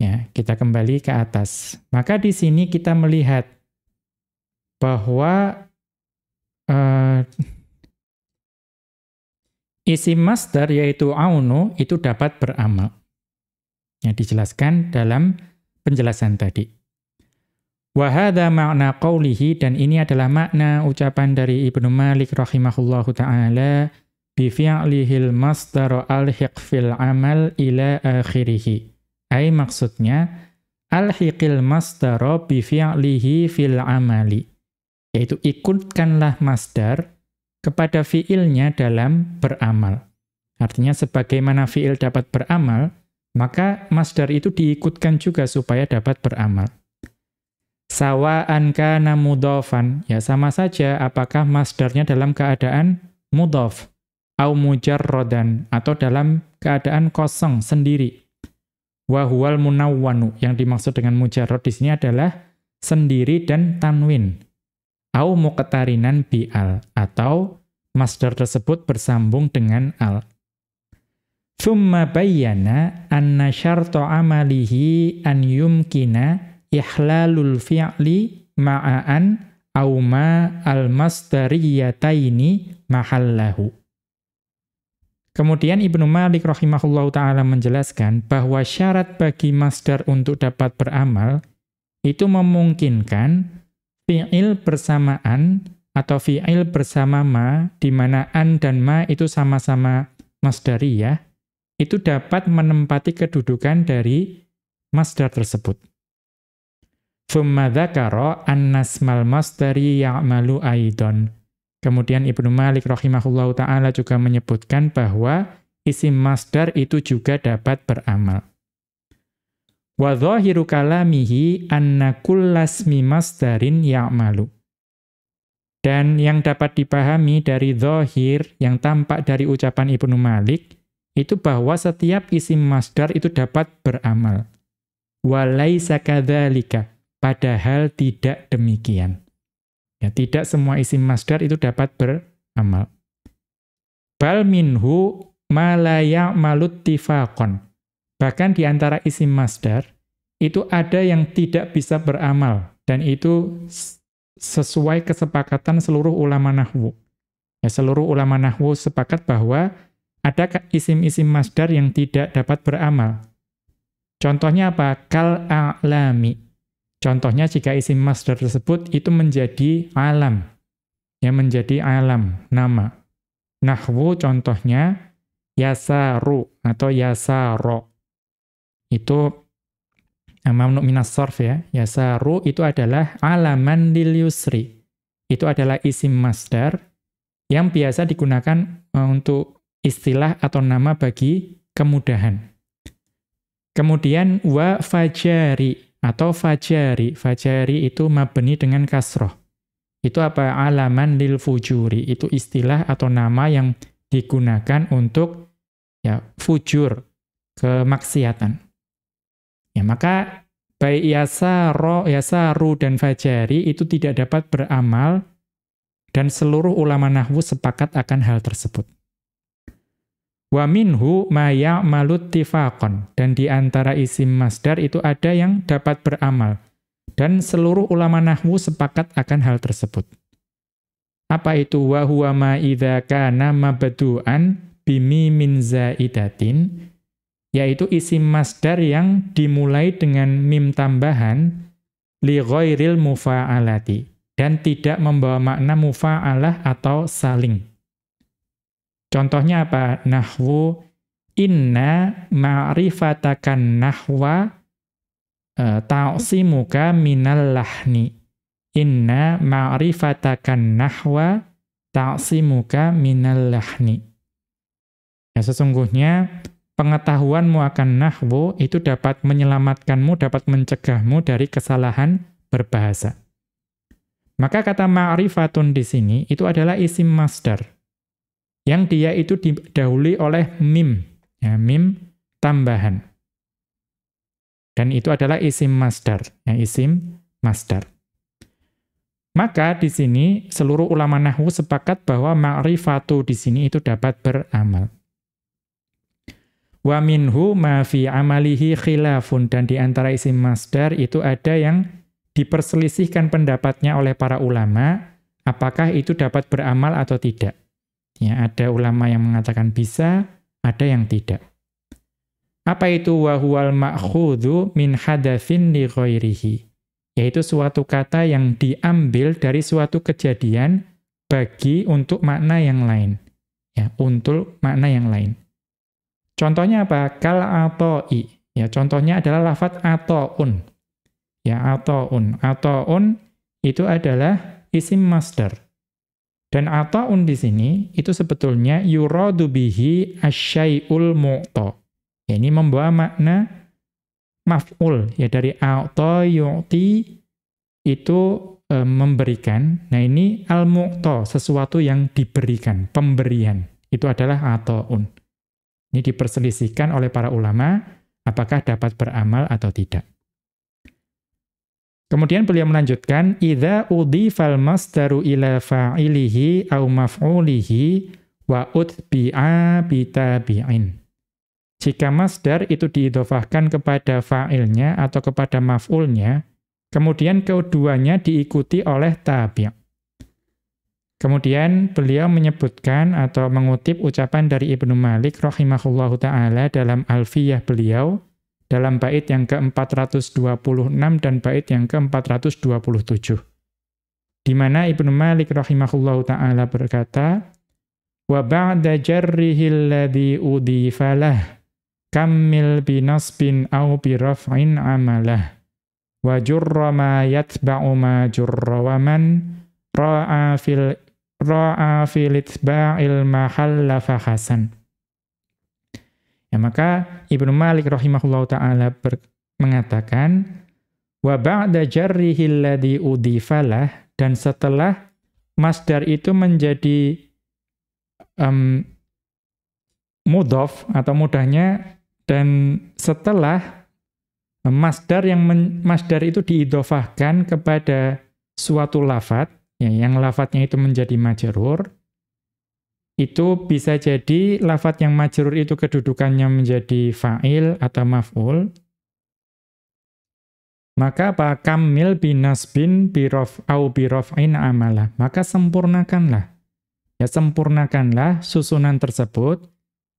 Ya, kita kembali ke atas. Maka di sini kita melihat bahwa uh, Isim masdar yaitu aunu itu dapat beramal. Yang dijelaskan dalam penjelasan tadi. Wahada makna qawlihi dan ini adalah makna ucapan dari Ibnu Malik rahimahullahu ta'ala bifi'lihil masdar alhiq fil amal ila akhirih. Ay maksudnya alhiqil masdar bifi'lihi fil amali. Yaitu ikutkanlah masdar kepada fiilnya dalam beramal. Artinya sebagaimana fiil dapat beramal, maka masdar itu diikutkan juga supaya dapat beramal. Sawa'an kana mudhafan, ya sama saja apakah masdarnya dalam keadaan mudhaf au mujarradan atau dalam keadaan kosong sendiri. Wa huwal munawwanu, yang dimaksud dengan mujarrad di sini adalah sendiri dan tanwin au muqtarinan bi'al atau masdar tersebut bersambung dengan al. Thumma bayyana anna syarta amalihi an yumkina ihlalul fi'li ma'an au ma al-masdariyataini mahallahu. Kemudian Ibnu Malik rahimahullahu taala menjelaskan bahwa syarat bagi masdar untuk dapat beramal itu memungkinkan fi'il bersamaan atau fi'il bersama ma, di mana an dan ma itu sama-sama masdariyah, itu dapat menempati kedudukan dari masdar tersebut. Thumma dzakara annasmal masdari ya'malu aidon. Kemudian Ibnu Malik rahimahullahu taala juga menyebutkan bahwa isim masdar itu juga dapat beramal. Wa kalamihi anna kullasmi masdarin ya'malu. Dan yang dapat dipahami dari zahir yang tampak dari ucapan Ibnu Malik itu bahwa setiap isim masdar itu dapat beramal. Walaisa kadzalika, padahal tidak demikian. Ya, tidak semua isim masdar itu dapat beramal. Bal minhu ma la ya'malu tifaqan Bahkan di antara isim masdar, itu ada yang tidak bisa beramal. Dan itu sesuai kesepakatan seluruh ulama nahwu. Ya, seluruh ulama nahwu sepakat bahwa ada isim-isim masdar yang tidak dapat beramal. Contohnya apa? Kal a'lami. Contohnya jika isim masdar tersebut itu menjadi alam. Ya, menjadi alam, nama. Nahwu contohnya yasaru atau yasaro. itu uh, mamnu minas sorf ya. Yasaru itu adalah alaman lil yusri. Itu adalah isim masdar yang biasa digunakan uh, untuk istilah atau nama bagi kemudahan. Kemudian wa fajari atau fajari. Fajari itu mabni dengan kasroh. Itu apa? Alaman lil fujuri. Itu istilah atau nama yang digunakan untuk ya fujur, kemaksiatan. Ya, maka baik yasaro, yasaru dan fajari itu tidak dapat beramal dan seluruh ulama nahwu sepakat akan hal tersebut. Wa minhu ma ya'malu tifaqan. Dan di antara isim masdar itu ada yang dapat beramal. Dan seluruh ulama nahwu sepakat akan hal tersebut. Apa itu? Wa huwa ma idza kana mabdu'an bimi zaidatin yaitu isim masdar yang dimulai dengan mim tambahan li ghairil mufa'alati dan tidak membawa makna mufa'alah atau saling. Contohnya apa? Nahwu inna ma'rifatakan nahwa uh, ta'simuka minal lahni. Inna ma'rifatakan nahwa ta'simuka minal lahni. Ya sesungguhnya pengetahuanmu akan nahwu itu dapat menyelamatkanmu, dapat mencegahmu dari kesalahan berbahasa. Maka kata ma'rifatun di sini itu adalah isim masdar yang dia itu didahului oleh mim, ya, mim tambahan. Dan itu adalah isim masdar, ya, isim masdar. Maka di sini seluruh ulama nahwu sepakat bahwa ma'rifatu di sini itu dapat beramal. Wa minhu ma fi amalihi khilafun dan di antara isim masdar itu ada yang diperselisihkan pendapatnya oleh para ulama apakah itu dapat beramal atau tidak. Ya, ada ulama yang mengatakan bisa, ada yang tidak. Apa itu wahuwal ma'khudhu min hadathin li ghairihi? Yaitu suatu kata yang diambil dari suatu kejadian bagi untuk makna yang lain. Ya, untuk makna yang lain. Contohnya apa? Kal atoi. Ya, contohnya adalah lafat atoun. Ya, atoun. Atoun itu adalah isim masdar. Dan ata'un di sini itu sebetulnya yuradu bihi asyai'ul mu'ta. Ya, ini membawa makna maf'ul ya dari a'ta yu'ti itu e, memberikan. Nah, ini al-mu'ta, sesuatu yang diberikan, pemberian. Itu adalah ata'un. Ini diperselisihkan oleh para ulama apakah dapat beramal atau tidak. Kemudian beliau melanjutkan, "Idza udhifal masdaru ila fa'ilihi aw maf'ulihi wa utbi'a bitabi'in." Jika masdar itu diidhofahkan kepada fa'ilnya atau kepada maf'ulnya, kemudian keduanya diikuti oleh tabi'. Kemudian beliau menyebutkan atau mengutip ucapan dari Ibnu Malik rahimahullahu taala dalam Alfiyah beliau dalam bait yang ke-426 dan bait yang ke-427. Di mana Ibnu Malik rahimahullahu taala berkata, "Wa ba'da jarrihi alladhi udifalah kammil binasbin aw biraf'in amalah wa jurra ma yatba'u ma jurra wa man ra'a fil ra'a fil itba'il mahalla fa hasan." Ya, maka Ibnu Malik rahimahullahu taala mengatakan wa ba'da jarrihi alladhi udifalah dan setelah masdar itu menjadi um, mudhof atau mudahnya dan setelah masdar yang men, masdar itu diidofahkan kepada suatu lafat ya yang lafadznya itu menjadi majrur itu bisa jadi lafat yang majrur itu kedudukannya menjadi fa'il atau maf'ul. Maka apa? Kamil binasbin birof au birof'in amalah. Maka sempurnakanlah. Ya sempurnakanlah susunan tersebut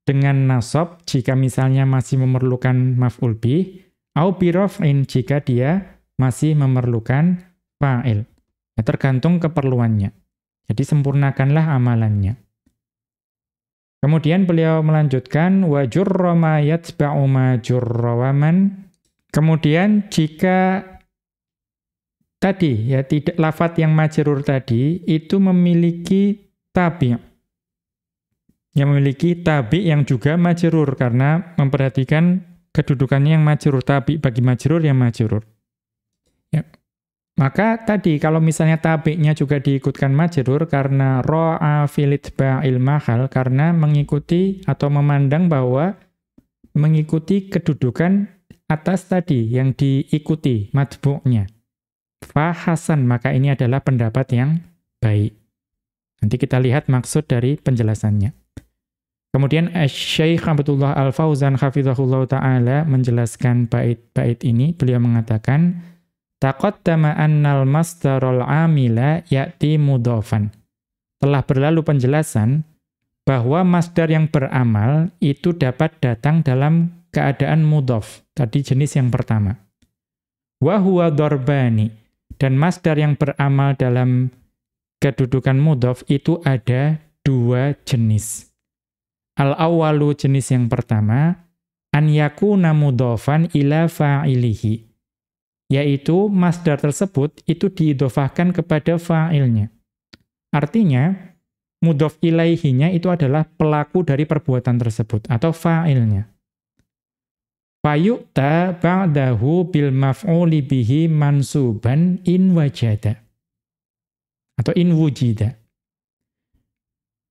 dengan nasab jika misalnya masih memerlukan maf'ul bih au birof'in jika dia masih memerlukan fa'il. Ya, tergantung keperluannya. Jadi sempurnakanlah amalannya. Kemudian beliau melanjutkan wa jurra ma yatba'u ma Kemudian jika tadi ya tidak lafat yang majrur tadi itu memiliki tabi' yang memiliki tabi yang juga majrur karena memperhatikan kedudukannya yang majrur tabi bagi majrur yang majrur. Maka tadi kalau misalnya tabi'nya juga diikutkan majrur karena ro'a filit ba'il mahal karena mengikuti atau memandang bahwa mengikuti kedudukan atas tadi yang diikuti matbu'nya. Fahasan, maka ini adalah pendapat yang baik. Nanti kita lihat maksud dari penjelasannya. Kemudian Syekh Abdullah Al-Fauzan hafizahullah taala menjelaskan bait-bait ini, beliau mengatakan Taqaddama annal masdarul amila ya'ti mudhafan. Telah berlalu penjelasan bahwa masdar yang beramal itu dapat datang dalam keadaan mudhaf. Tadi jenis yang pertama. Wa huwa darbani. Dan masdar yang beramal dalam kedudukan mudhaf itu ada dua jenis. Al-awwalu jenis yang pertama, an yakuna mudhafan ila fa'ilihi yaitu masdar tersebut itu diidofahkan kepada fa'ilnya. Artinya, mudhof ilaihinya itu adalah pelaku dari perbuatan tersebut atau fa'ilnya. Fayu'ta ba'dahu bil maf'uli bihi mansuban in wajada. Atau in wujida.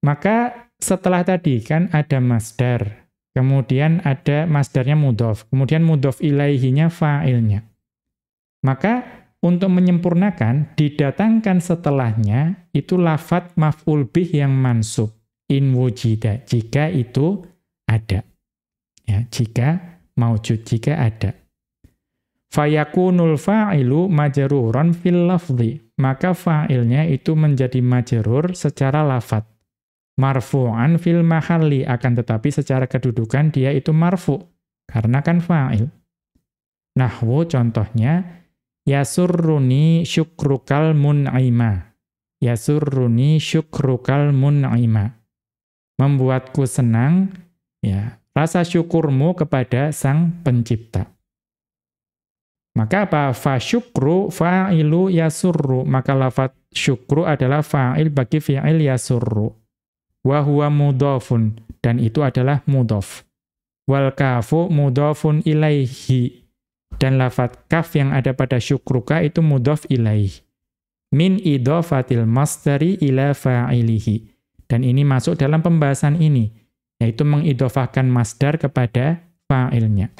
Maka setelah tadi kan ada masdar, kemudian ada masdarnya mudhof, kemudian mudhof ilaihinya fa'ilnya. Maka untuk menyempurnakan, didatangkan setelahnya itu lafat maf'ul bih yang mansub. In wujida, jika itu ada. Ya, jika maujud, jika ada. Fayakunul fa'ilu majaruran fil lafzi. Maka fa'ilnya itu menjadi majarur secara lafat. Marfu'an fil mahalli. Akan tetapi secara kedudukan dia itu marfu. Karena kan fa'il. Nahwu contohnya, Yasurruni syukrukal mun'aima. Yasurruni syukrukal mun'aima. Membuatku senang, ya, rasa syukurmu kepada sang pencipta. Maka apa? Fa syukru fa'ilu yasurru. Maka lafat syukru adalah fa'il bagi fi'il yasurru. Wa huwa mudhafun. Dan itu adalah mudhaf. Wal kafu mudhafun ilaihi. Dan lafat kaf yang ada pada syukruka itu mudhaf ilaih. Min idhafatil masdari ila fa'ilihi. Dan ini masuk dalam pembahasan ini, yaitu mengidhofahkan masdar kepada fa'ilnya.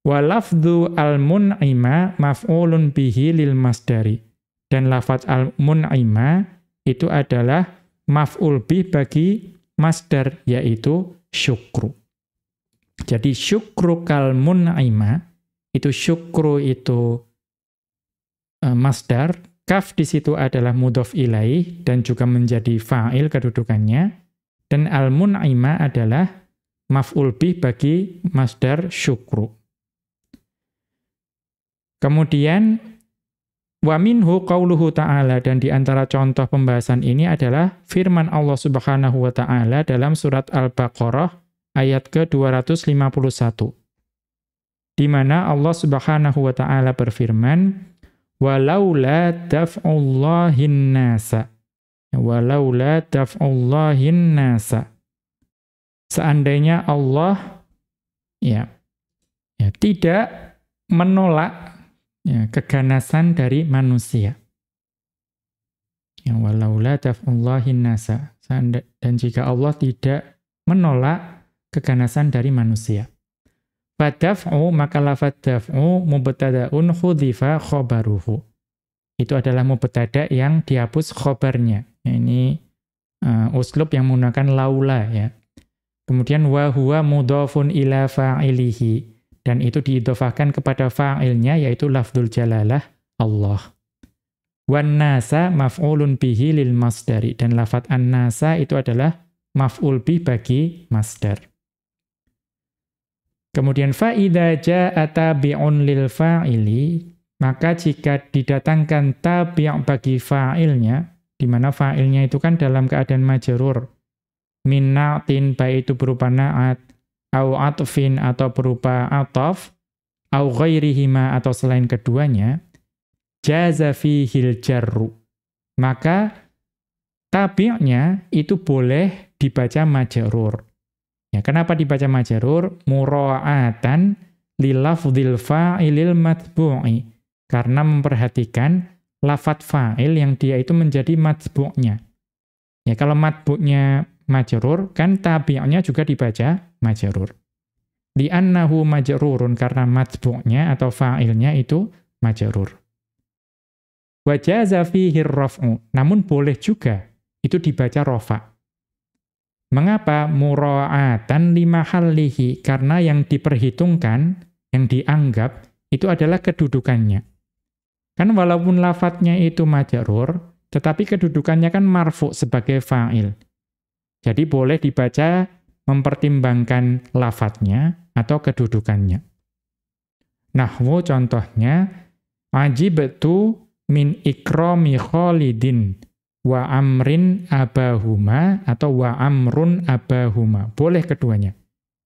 Wa lafdhu al-mun'ima maf'ulun bihi lil masdari. Dan lafat al-mun'ima itu adalah maf'ul bih bagi masdar, yaitu syukru. Jadi syukru kal mun'ima itu syukru itu uh, masdar, kaf di situ adalah mudhof ilaih dan juga menjadi fa'il kedudukannya. Dan al-mun'ima adalah maf'ul bih bagi masdar syukru. Kemudian wa minhu qauluhu ta'ala dan di antara contoh pembahasan ini adalah firman Allah Subhanahu wa taala dalam surat Al-Baqarah ayat ke-251 di mana Allah Subhanahu wa taala berfirman walaula daf'ullahin nasa walaula daf'ullahin nasa seandainya Allah ya ya tidak menolak ya, keganasan dari manusia. Ya walaula daf'ullahin nasa dan jika Allah tidak menolak keganasan dari manusia Fadaf'u maka lafad daf'u mubtada'un khudhifa khobaruhu. Itu adalah mubtada yang dihapus khobarnya. Ini uh, uslub yang menggunakan laula ya. Kemudian wa huwa mudhafun ila fa'ilihi dan itu diidhofahkan kepada fa'ilnya yaitu lafdzul jalalah Allah. Wan nasa maf'ulun bihi lil masdari dan lafat an-nasa itu adalah maf'ul bih bagi masdar. Kemudian faida jaa tabi'un lil fa'ili, maka jika didatangkan tabi' bagi fa'ilnya, di mana fa'ilnya itu kan dalam keadaan majrur. min na'tin baik itu berupa na'at au atfin atau berupa ataf au ghairihima atau selain keduanya jaza fihil jarru maka tabi'nya itu boleh dibaca majrur ya kenapa dibaca majrur mura'atan lilafdhil fa'ilil matbu'i karena memperhatikan lafat fa'il yang dia itu menjadi matbu'nya ya kalau matbu'nya majrur, kan tabi'nya juga dibaca majrur. Li'annahu majrurun karena matbu'nya atau fa'ilnya itu majrur. Wajaza fihi namun boleh juga itu dibaca rofa. Mengapa mura'atan lima hallihi? Karena yang diperhitungkan, yang dianggap, itu adalah kedudukannya. Kan walaupun lafadznya itu majrur, tetapi kedudukannya kan marfu sebagai fa'il. Jadi boleh dibaca mempertimbangkan lafadznya atau kedudukannya. Nahwu contohnya, ajibtu min ikrami khalidin wa amrin abahuma atau wa amrun abahuma. Boleh keduanya.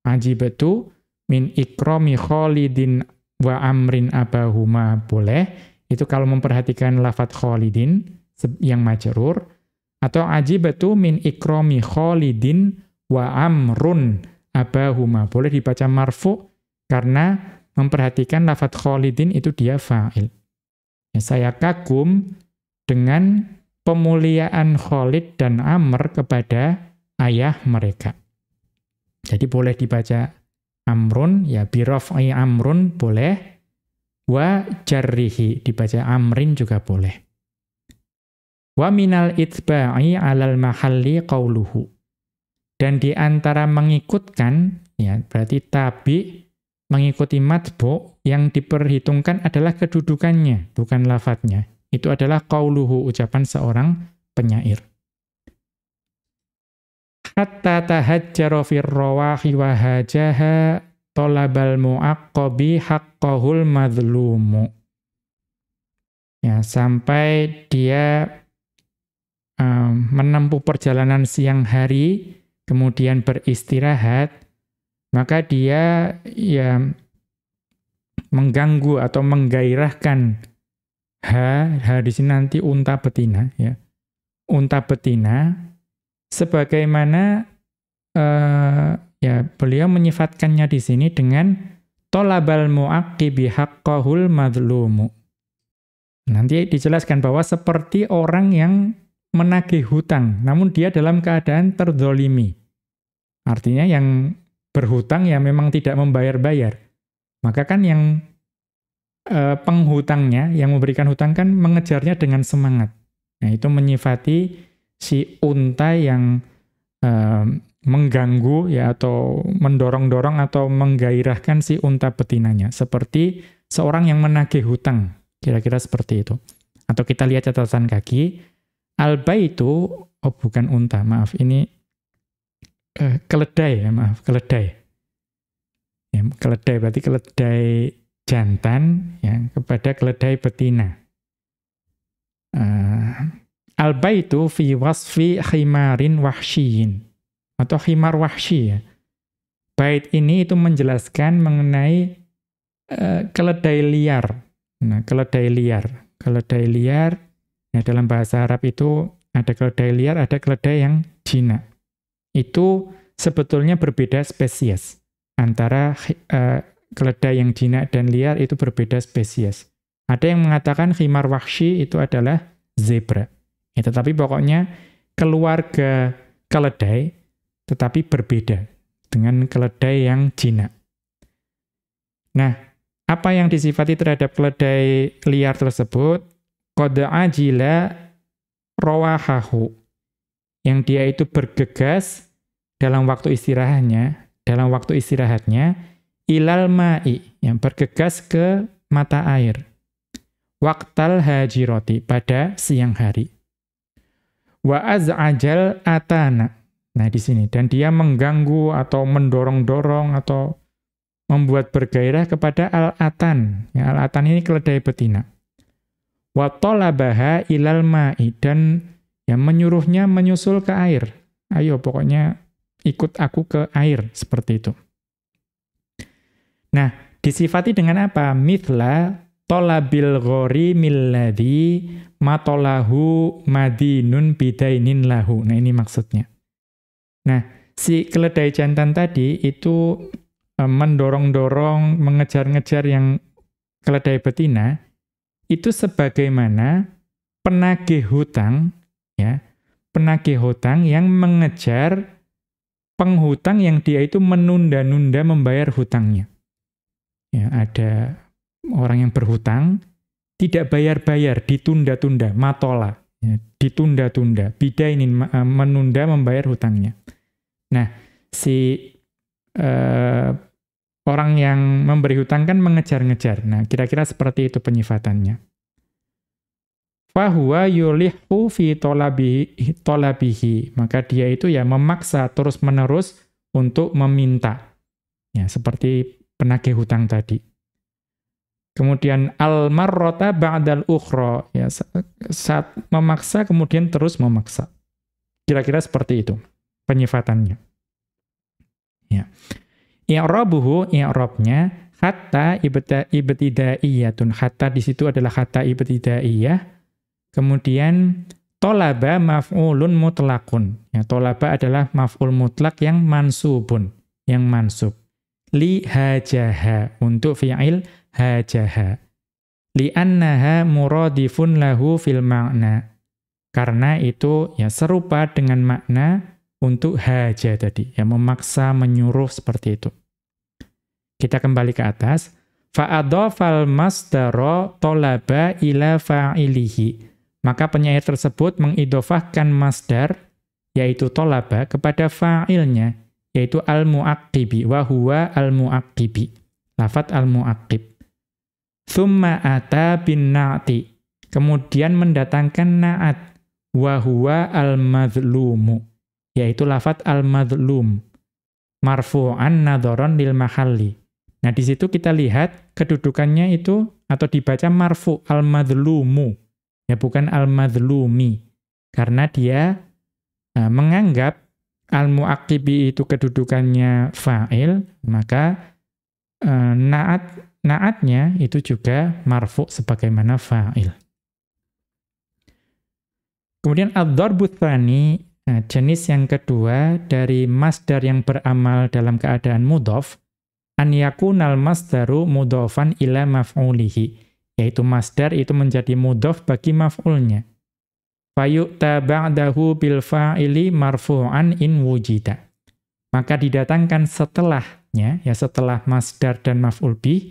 Ajibtu min ikrami khalidin wa amrin abahuma. Boleh. Itu kalau memperhatikan lafadz khalidin yang majrur atau ajibatu min ikromi khalidin wa amrun abahuma. Boleh dibaca marfu karena memperhatikan lafat khalidin itu dia fa'il. Ya, saya kagum dengan pemuliaan Khalid dan Amr kepada ayah mereka. Jadi boleh dibaca amrun, ya biraf'i amrun boleh, wa jarrihi, dibaca amrin juga boleh. Wa minal itba'i alal mahalli qawluhu. Dan di antara mengikutkan, ya berarti tabi mengikuti matbu yang diperhitungkan adalah kedudukannya, bukan lafadznya. Itu adalah qawluhu, ucapan seorang penyair. Hatta tahajjara fir rawahi wa hajaha talabal muaqqabi haqqahul madlumu. Ya, sampai dia um, menempuh perjalanan siang hari, kemudian beristirahat, maka dia ya mengganggu atau menggairahkan ha, ha di sini nanti unta betina ya. Unta betina sebagaimana uh, ya beliau menyifatkannya di sini dengan tolabal muaqqibi haqqahul madlumu. Nanti dijelaskan bahwa seperti orang yang menagih hutang, namun dia dalam keadaan terdolimi. Artinya yang berhutang ya memang tidak membayar-bayar. Maka kan yang e, penghutangnya, yang memberikan hutang kan mengejarnya dengan semangat. Nah itu menyifati si unta yang e, mengganggu ya atau mendorong-dorong atau menggairahkan si unta betinanya. Seperti seorang yang menagih hutang, kira-kira seperti itu. Atau kita lihat catatan kaki, Alba itu, oh bukan unta, maaf, ini uh, keledai ya, maaf, keledai. Ya, keledai berarti keledai jantan ya, kepada keledai betina. Uh, Alba itu fi wasfi khimarin wahsyiin atau khimar wahsyi ya. Bait ini itu menjelaskan mengenai uh, keledai liar. Nah, keledai liar. Keledai liar Ya, dalam bahasa Arab itu ada keledai liar, ada keledai yang jinak. Itu sebetulnya berbeda spesies. Antara uh, keledai yang jinak dan liar itu berbeda spesies. Ada yang mengatakan khimar wahsy itu adalah zebra. Ya, tetapi pokoknya keluarga keledai tetapi berbeda dengan keledai yang jinak. Nah, apa yang disifati terhadap keledai liar tersebut qad ajila rawahahu yang dia itu bergegas dalam waktu istirahatnya, dalam waktu istirahatnya ilal ma'i yang bergegas ke mata air. Waktal hajiroti pada siang hari. Wa az'ajal atana. Nah di sini dan dia mengganggu atau mendorong-dorong atau membuat bergairah kepada al-atan. Ya, al-atan ini keledai betina wa talabaha ilal ma'i dan yang menyuruhnya menyusul ke air. Ayo pokoknya ikut aku ke air seperti itu. Nah, disifati dengan apa? Mithla tolabil ghori milladhi matolahu madinun bidainin lahu. Nah, ini maksudnya. Nah, si keledai jantan tadi itu eh, mendorong-dorong, mengejar-ngejar yang keledai betina, itu sebagaimana penagih hutang, ya, penagih hutang yang mengejar penghutang yang dia itu menunda-nunda membayar hutangnya. Ya, ada orang yang berhutang, tidak bayar-bayar, ditunda-tunda, matola, ya, ditunda-tunda, bida ini eh, menunda membayar hutangnya. Nah, si uh, orang yang memberi hutang kan mengejar-ngejar. Nah, kira-kira seperti itu penyifatannya. Fahuwa yulihu fi tolabihi. Maka dia itu ya memaksa terus-menerus untuk meminta. Ya, seperti penagih hutang tadi. Kemudian al-marrata ba'dal ukhra, ya saat memaksa kemudian terus memaksa. Kira-kira seperti itu penyifatannya. Ya. I'rabuhu i'rabnya hatta ibtidaiyatun. Hatta di situ adalah hatta ibtidaiyah. Kemudian tolaba maf'ulun mutlakun. Ya, tolaba adalah maf'ul mutlak yang mansubun, yang mansub li hajaha. Untuk fi'il hajaha. Li annaha muradifun lahu fil makna karena itu ya serupa dengan makna untuk haja tadi. Yang memaksa menyuruh seperti itu. Kita kembali ke atas. Fa'adhafal masdara talaba ila fa'ilihi. Maka penyair tersebut mengidofahkan masdar yaitu tolaba kepada fa'ilnya yaitu al-mu'aqqibi wa huwa al-mu'aqqibi. Lafat al-mu'aqqib. Thumma ata bin na'ti. Kemudian mendatangkan na'at wa huwa al-madhlumu. Yaitu lafat al-madhlum. Marfu'an nadharan lil mahalli. Nah, di situ kita lihat kedudukannya itu atau dibaca marfu al-madhlumu. Ya bukan al-madhlumi. Karena dia uh, menganggap al-mu'aqibi itu kedudukannya fa'il, maka e, naat naatnya itu juga marfu sebagaimana fa'il. Kemudian tsani, nah, jenis yang kedua dari masdar yang beramal dalam keadaan mudhof, an yakunal masdaru mudhofan ila maf'ulihi, yaitu masdar itu menjadi mudhof bagi maf'ulnya fayu'ta ba'dahu bil fa'ili marfu'an in wujida. Maka didatangkan setelahnya, ya setelah masdar dan maf'ul bih,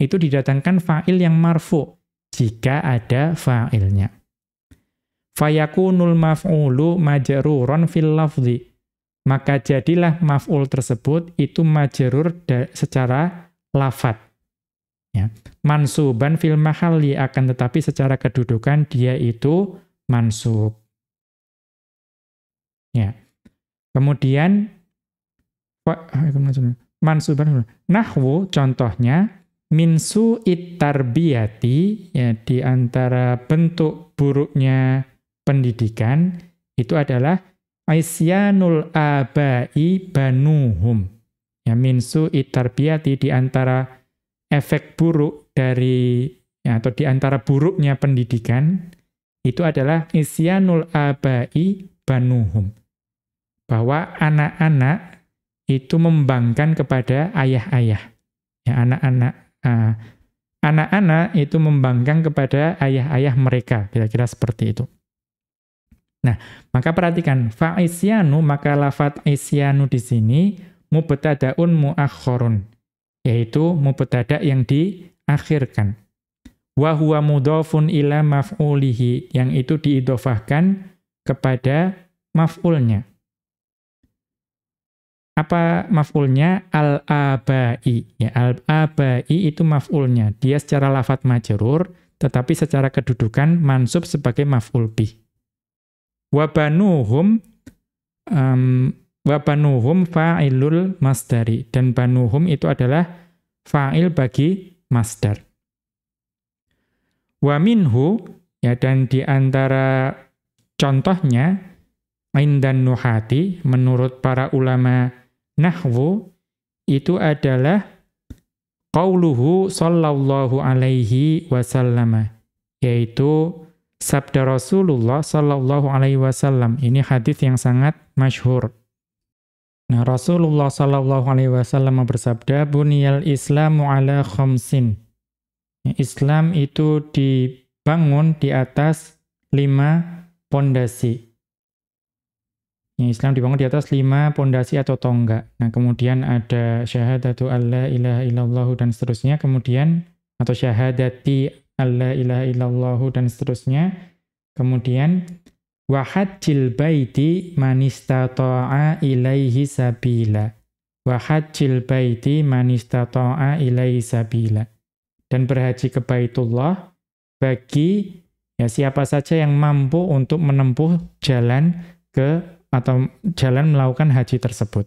itu didatangkan fa'il yang marfu' jika ada fa'ilnya. Fayakunul maf'ulu majruron fil lafzi. Maka jadilah maf'ul tersebut itu majrur secara lafat. Ya. Mansuban fil mahalli akan tetapi secara kedudukan dia itu mansub. Ya. Kemudian mansuban nahwu contohnya minsu itarbiyati ya di antara bentuk buruknya pendidikan itu adalah aisyanul abai banuhum. Ya minsu itarbiyati di antara efek buruk dari ya, atau di antara buruknya pendidikan itu adalah isyanul abai banuhum. Bahwa anak-anak itu membangkang kepada ayah-ayah. Ya, anak-anak uh, anak-anak itu membangkang kepada ayah-ayah mereka, kira-kira seperti itu. Nah, maka perhatikan fa'isyanu maka lafat isyanu di sini mubtadaun muakhkharun, yaitu mubtada yang diakhirkan wa huwa mudhafun ila maf'ulihi yang itu diidofahkan kepada maf'ulnya. Apa maf'ulnya? Al-abai. Ya, al-abai itu maf'ulnya. Dia secara lafat majrur tetapi secara kedudukan mansub sebagai maf'ul bih. Wa banuhum um, wa banuhum fa'ilul masdari dan banuhum itu adalah fa'il bagi masdar. Wa minhu ya dan di antara contohnya indan nuhati menurut para ulama nahwu itu adalah qauluhu sallallahu alaihi wasallam yaitu sabda Rasulullah sallallahu alaihi wasallam ini hadis yang sangat masyhur Nah, Rasulullah sallallahu alaihi wasallam bersabda, "Buniyal Islamu ala khamsin." Islam itu dibangun di atas lima pondasi. Islam dibangun di atas lima pondasi atau tonggak. Nah, kemudian ada syahadatu alla ilaha illallah dan seterusnya. Kemudian, atau syahadati alla ilaha illallah dan seterusnya. Kemudian, wa hajjil baiti manistata'a ilaihi sabila wa baiti manistata'a ilaihi sabila dan berhaji ke Baitullah bagi ya siapa saja yang mampu untuk menempuh jalan ke atau jalan melakukan haji tersebut.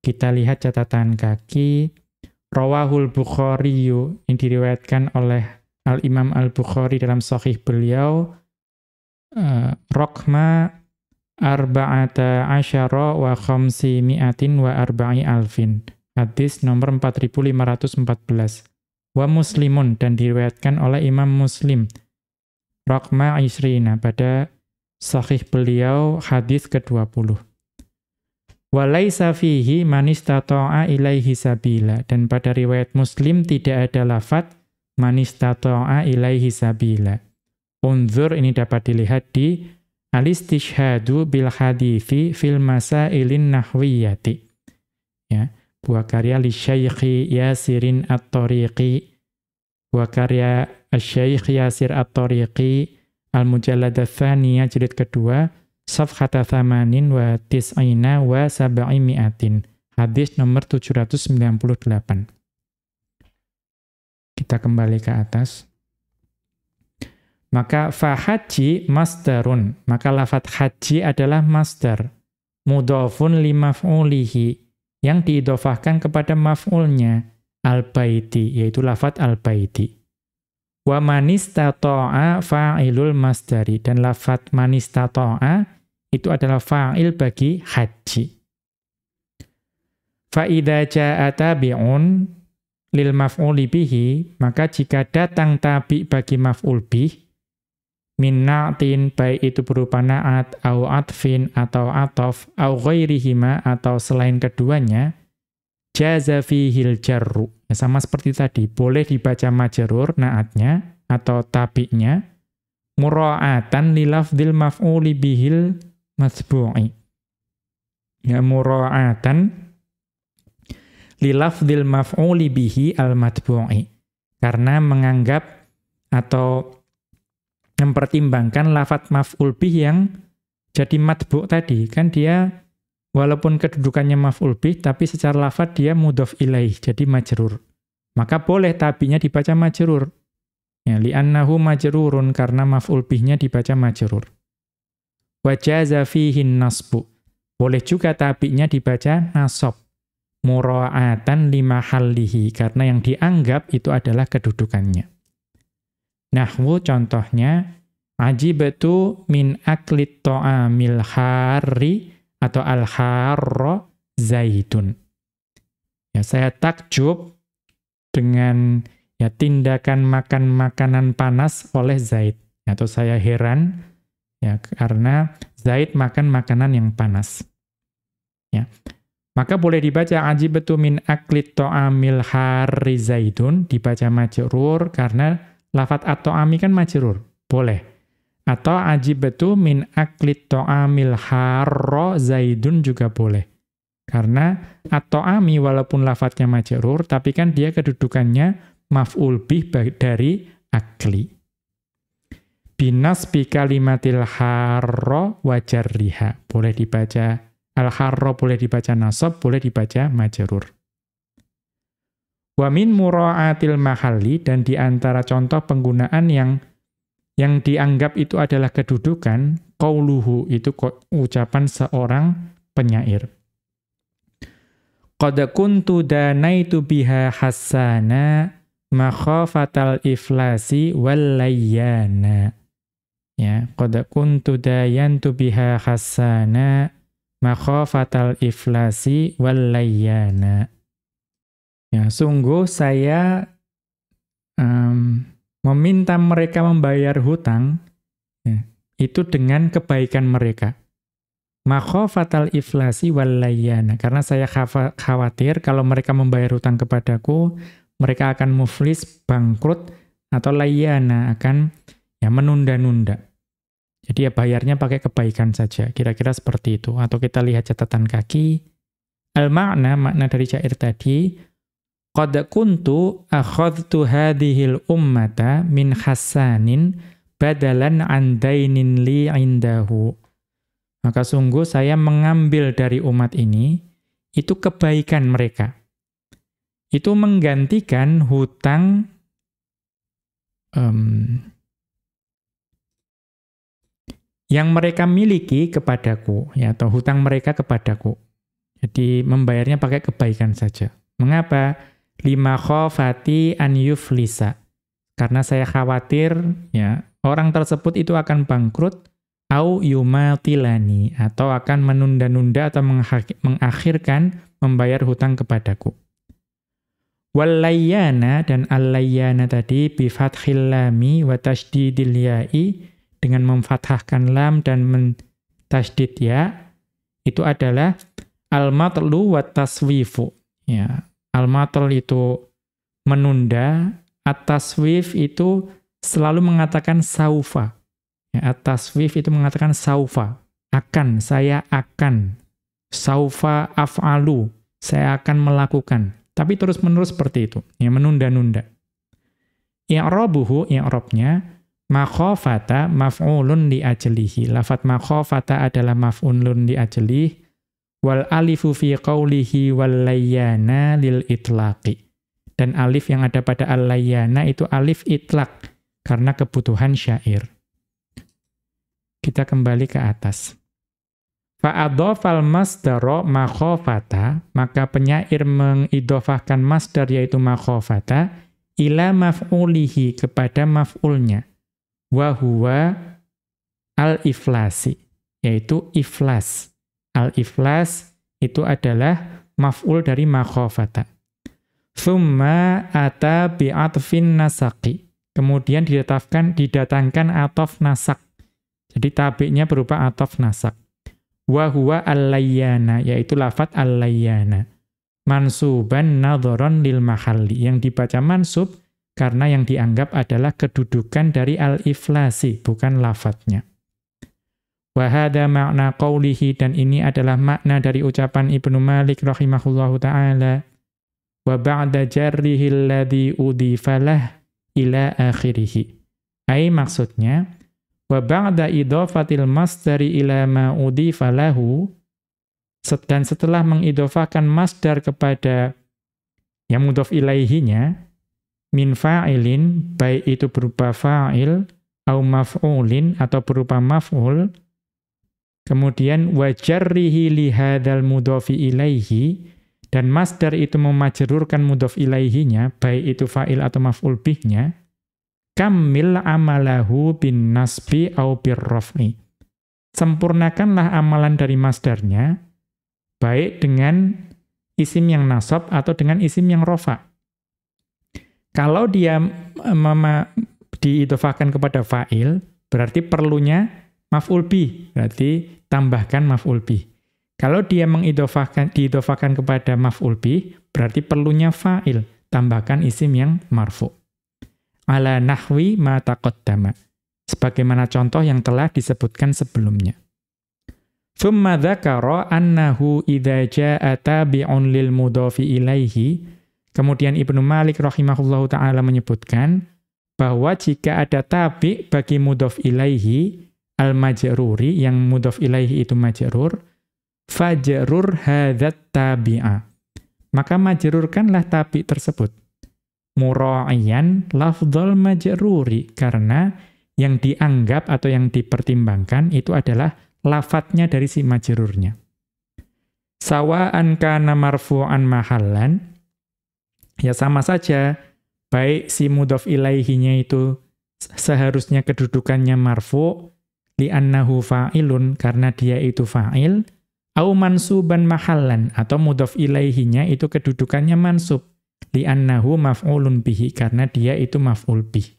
Kita lihat catatan kaki Rawahul Bukhari ini diriwayatkan oleh Al-Imam Al-Bukhari dalam sahih beliau uh, Rokma arba'ata asyara wa khamsi mi'atin wa arba'i alfin. Hadis nomor 4514. Wa muslimun dan diriwayatkan oleh Imam Muslim. Rokma isrina pada sahih beliau hadis ke-20. Walaisa fihi manistata'a ilaihi sabila. Dan pada riwayat Muslim tidak ada lafat manistata'a ilaihi sabila. Unzur ini dapat dilihat di Al-Istishhadu bil hadithi fil masailin nahwiyati. Ya, buah karya li Syaikhi Yasirin At-Tariqi. Buah karya Syaikh Yasir At-Tariqi Al-Mujallad Tsaniyah jilid kedua Safhata Thamanin wa Tis'ina wa Saba'i Mi'atin. Hadis nomor 798. Kita kembali ke atas. Maka fahaji masdarun. Maka lafat haji adalah masdar. Mudhafun limaf'ulihi. Yang diidofahkan kepada maf'ulnya. Al-baiti. Yaitu lafat al-baiti. Wa manistata'a fa'ilul masdari. Dan lafat manistata'a itu adalah fa'il bagi haji. Fa'idha ja'a tabi'un lil maf'uli bihi, maka jika datang tabi bagi maf'ul bih, min na'tin baik itu berupa na'at au atfin atau atof au ghairihima atau selain keduanya jaza fihil jarru. Ya, sama seperti tadi boleh dibaca majrur na'atnya atau tabi'nya mura'atan lilafdil maf'uli bihil masbu'i ya mura'atan lilafdil maf'uli bihi al matbu'i. Karena menganggap atau mempertimbangkan lafat maf'ul bih yang jadi matbu' tadi. Kan dia walaupun kedudukannya maf'ul bih, tapi secara lafat dia mudhof ilaih, jadi majrur. Maka boleh tabinya dibaca majrur. Ya, li'annahu majrurun karena maf'ul bihnya dibaca majrur. Wajaza fihin nasbu. Boleh juga tabinya dibaca nasob. Mura'atan lima hallihi. Karena yang dianggap itu adalah kedudukannya. Nahwu contohnya, ajibatu min aklit to'amil hari atau al-harro zaitun. Ya, saya takjub dengan ya tindakan makan makanan panas oleh Zaid. Atau saya heran ya karena Zaid makan makanan yang panas. Ya. Maka boleh dibaca ajibatu min aklit to'amil hari zaitun, dibaca majrur karena Lafat atau ami kan. Boleh. Atau ajibatu min aklit to'amil harro zaidun juga boleh. Karena atau ami walaupun lafadznya majrur, tapi kan dia kedudukannya maf'ul bih dari akli. Binas bi kalimatil harro wajarriha. Boleh dibaca al-harro, boleh dibaca nasab, boleh dibaca majrur. Wa min mura'atil mahalli dan di antara contoh penggunaan yang yang dianggap itu adalah kedudukan qauluhu itu ucapan seorang penyair. Qad kuntu danaitu biha hasana makhafatal iflasi wal layyana. ya qad kuntu dayantu biha hasana makhafatal iflasi wal layyana ya sungguh saya um, meminta mereka membayar hutang ya, itu dengan kebaikan mereka makhafatal iflasi wal layyana karena saya khawatir kalau mereka membayar hutang kepadaku mereka akan muflis bangkrut atau layyana akan ya menunda-nunda. Jadi ya bayarnya pakai kebaikan saja. Kira-kira seperti itu. Atau kita lihat catatan kaki. Al-makna, makna dari syair tadi, Qad kuntu akhadtu hadhil ummata min hasanin badalan andainin li indahu. Maka sungguh saya mengambil dari umat ini, itu kebaikan mereka. Itu menggantikan hutang um, yang mereka miliki kepadaku, ya, atau hutang mereka kepadaku. Jadi membayarnya pakai kebaikan saja. Mengapa? Lima khofati an yuflisa. Karena saya khawatir ya orang tersebut itu akan bangkrut au yumatilani atau akan menunda-nunda atau mengakhirkan membayar hutang kepadaku. Wallayyana dan allayyana tadi bi fathil lami wa tasydidil ya'i dengan memfathahkan lam dan mentasdid ya itu adalah al-matlu wa taswifu ya al-matl itu menunda at-taswif itu selalu mengatakan saufa. Ya at-taswif itu mengatakan saufa. Akan saya akan. Saufa af'alu saya akan melakukan. Tapi terus-menerus seperti itu. Ya menunda-nunda. I'rabuhu i'rabnya Makhofata maf'ulun li ajlihi. Lafat makhofata adalah maf'ulun li ajlih. Wal alifu fi qawlihi wal layyana lil itlaqi. Dan alif yang ada pada al layyana itu alif itlaq. Karena kebutuhan syair. Kita kembali ke atas. Fa'adhofal masdaro makhofata, maka penyair mengidofahkan masdar yaitu makhofata, ila maf'ulihi kepada maf'ulnya wa al-iflasi, yaitu iflas. Al-iflas itu adalah maf'ul dari makhofata. Thumma ata bi'atfin nasaqi. Kemudian didatangkan didatangkan atof nasak. Jadi tabiknya berupa atof nasak. Wa huwa al-layyana, yaitu lafat al-layyana. Mansuban nadhoron lil mahalli. Yang dibaca mansub karena yang dianggap adalah kedudukan dari al-iflasi, bukan lafadznya. Wahada makna qawlihi, dan ini adalah makna dari ucapan Ibnu Malik rahimahullahu ta'ala. Wa ba'da jarrihi alladhi udhifalah ila akhirihi. Ay maksudnya, wa ba'da idofatil masdari ila ma udhifalahu, dan setelah mengidofakan masdar kepada yang mudhof ilaihinya, min fa'ilin, baik itu berupa fa'il, au maf'ulin, atau berupa maf'ul, kemudian wajarrihi lihadal mudhofi ilaihi, dan masdar itu memajrurkan mudhof ilaihinya, baik itu fa'il atau maf'ul bihnya, kamil amalahu bin nasbi au birraf'i. Sempurnakanlah amalan dari masdarnya, baik dengan isim yang nasab atau dengan isim yang rofa. Kalau dia diidofahkan kepada fa'il, berarti perlunya maf'ul bi, berarti tambahkan maf'ul bi. Kalau dia mengidofahkan diidofahkan kepada maf'ul bi, berarti perlunya fa'il, tambahkan isim yang marfu. Ala nahwi ma taqaddama. Sebagaimana contoh yang telah disebutkan sebelumnya. Thumma dzakara annahu idza jaa tabi'un lil mudhafi ilaihi Kemudian Ibnu Malik rahimahullahu taala menyebutkan bahwa jika ada tabi bagi mudhof ilaihi al-majruri yang mudhof ilaihi itu majrur fajrur hadzat tabi'a. Maka majrurkanlah tabi tersebut. Mura'iyan lafdzal majruri karena yang dianggap atau yang dipertimbangkan itu adalah lafadznya dari si majrurnya. Sawa'an kana marfu'an mahallan Ya sama saja, baik si mudhof ilaihinya itu seharusnya kedudukannya marfu li'annahu fa'ilun karena dia itu fa'il au mansuban mahallan atau mudhaf ilaihinya itu kedudukannya mansub li'annahu maf'ulun bihi karena dia itu maf'ul bih.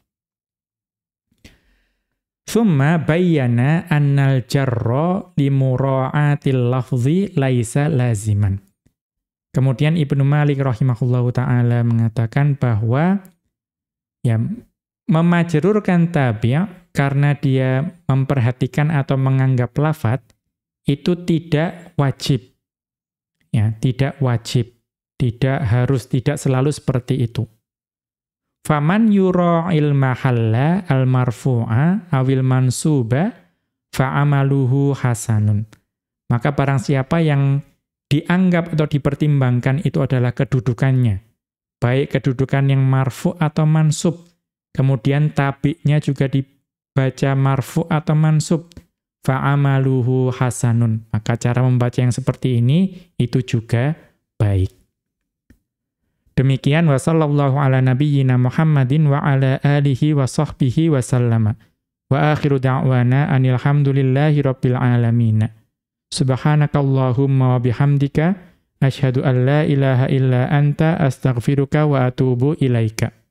Thumma bayyana annal jarra limura'atil lafzi laisa laziman. Kemudian Ibnu Malik rahimahullahu taala mengatakan bahwa ya memajrurkan tabi' karena dia memperhatikan atau menganggap lafat itu tidak wajib. Ya, tidak wajib. Tidak harus, tidak selalu seperti itu. Faman yura'il mahalla al-marfu'a awil mansuba fa'amaluhu hasanun. Maka barang siapa yang dianggap atau dipertimbangkan itu adalah kedudukannya. Baik kedudukan yang marfu atau mansub, Kemudian tabiknya juga dibaca marfu atau mansub. Fa'amaluhu hasanun. Maka cara membaca yang seperti ini, itu juga baik. Demikian wa sallallahu ala nabiyyina Muhammadin wa ala alihi wa sahbihi wa sallama. Wa akhiru da'wana anil hamdulillahi rabbil alamin. Subhanakallahumma wa bihamdika an la ilaha illa anta astaghfiruka wa atubu ilaika.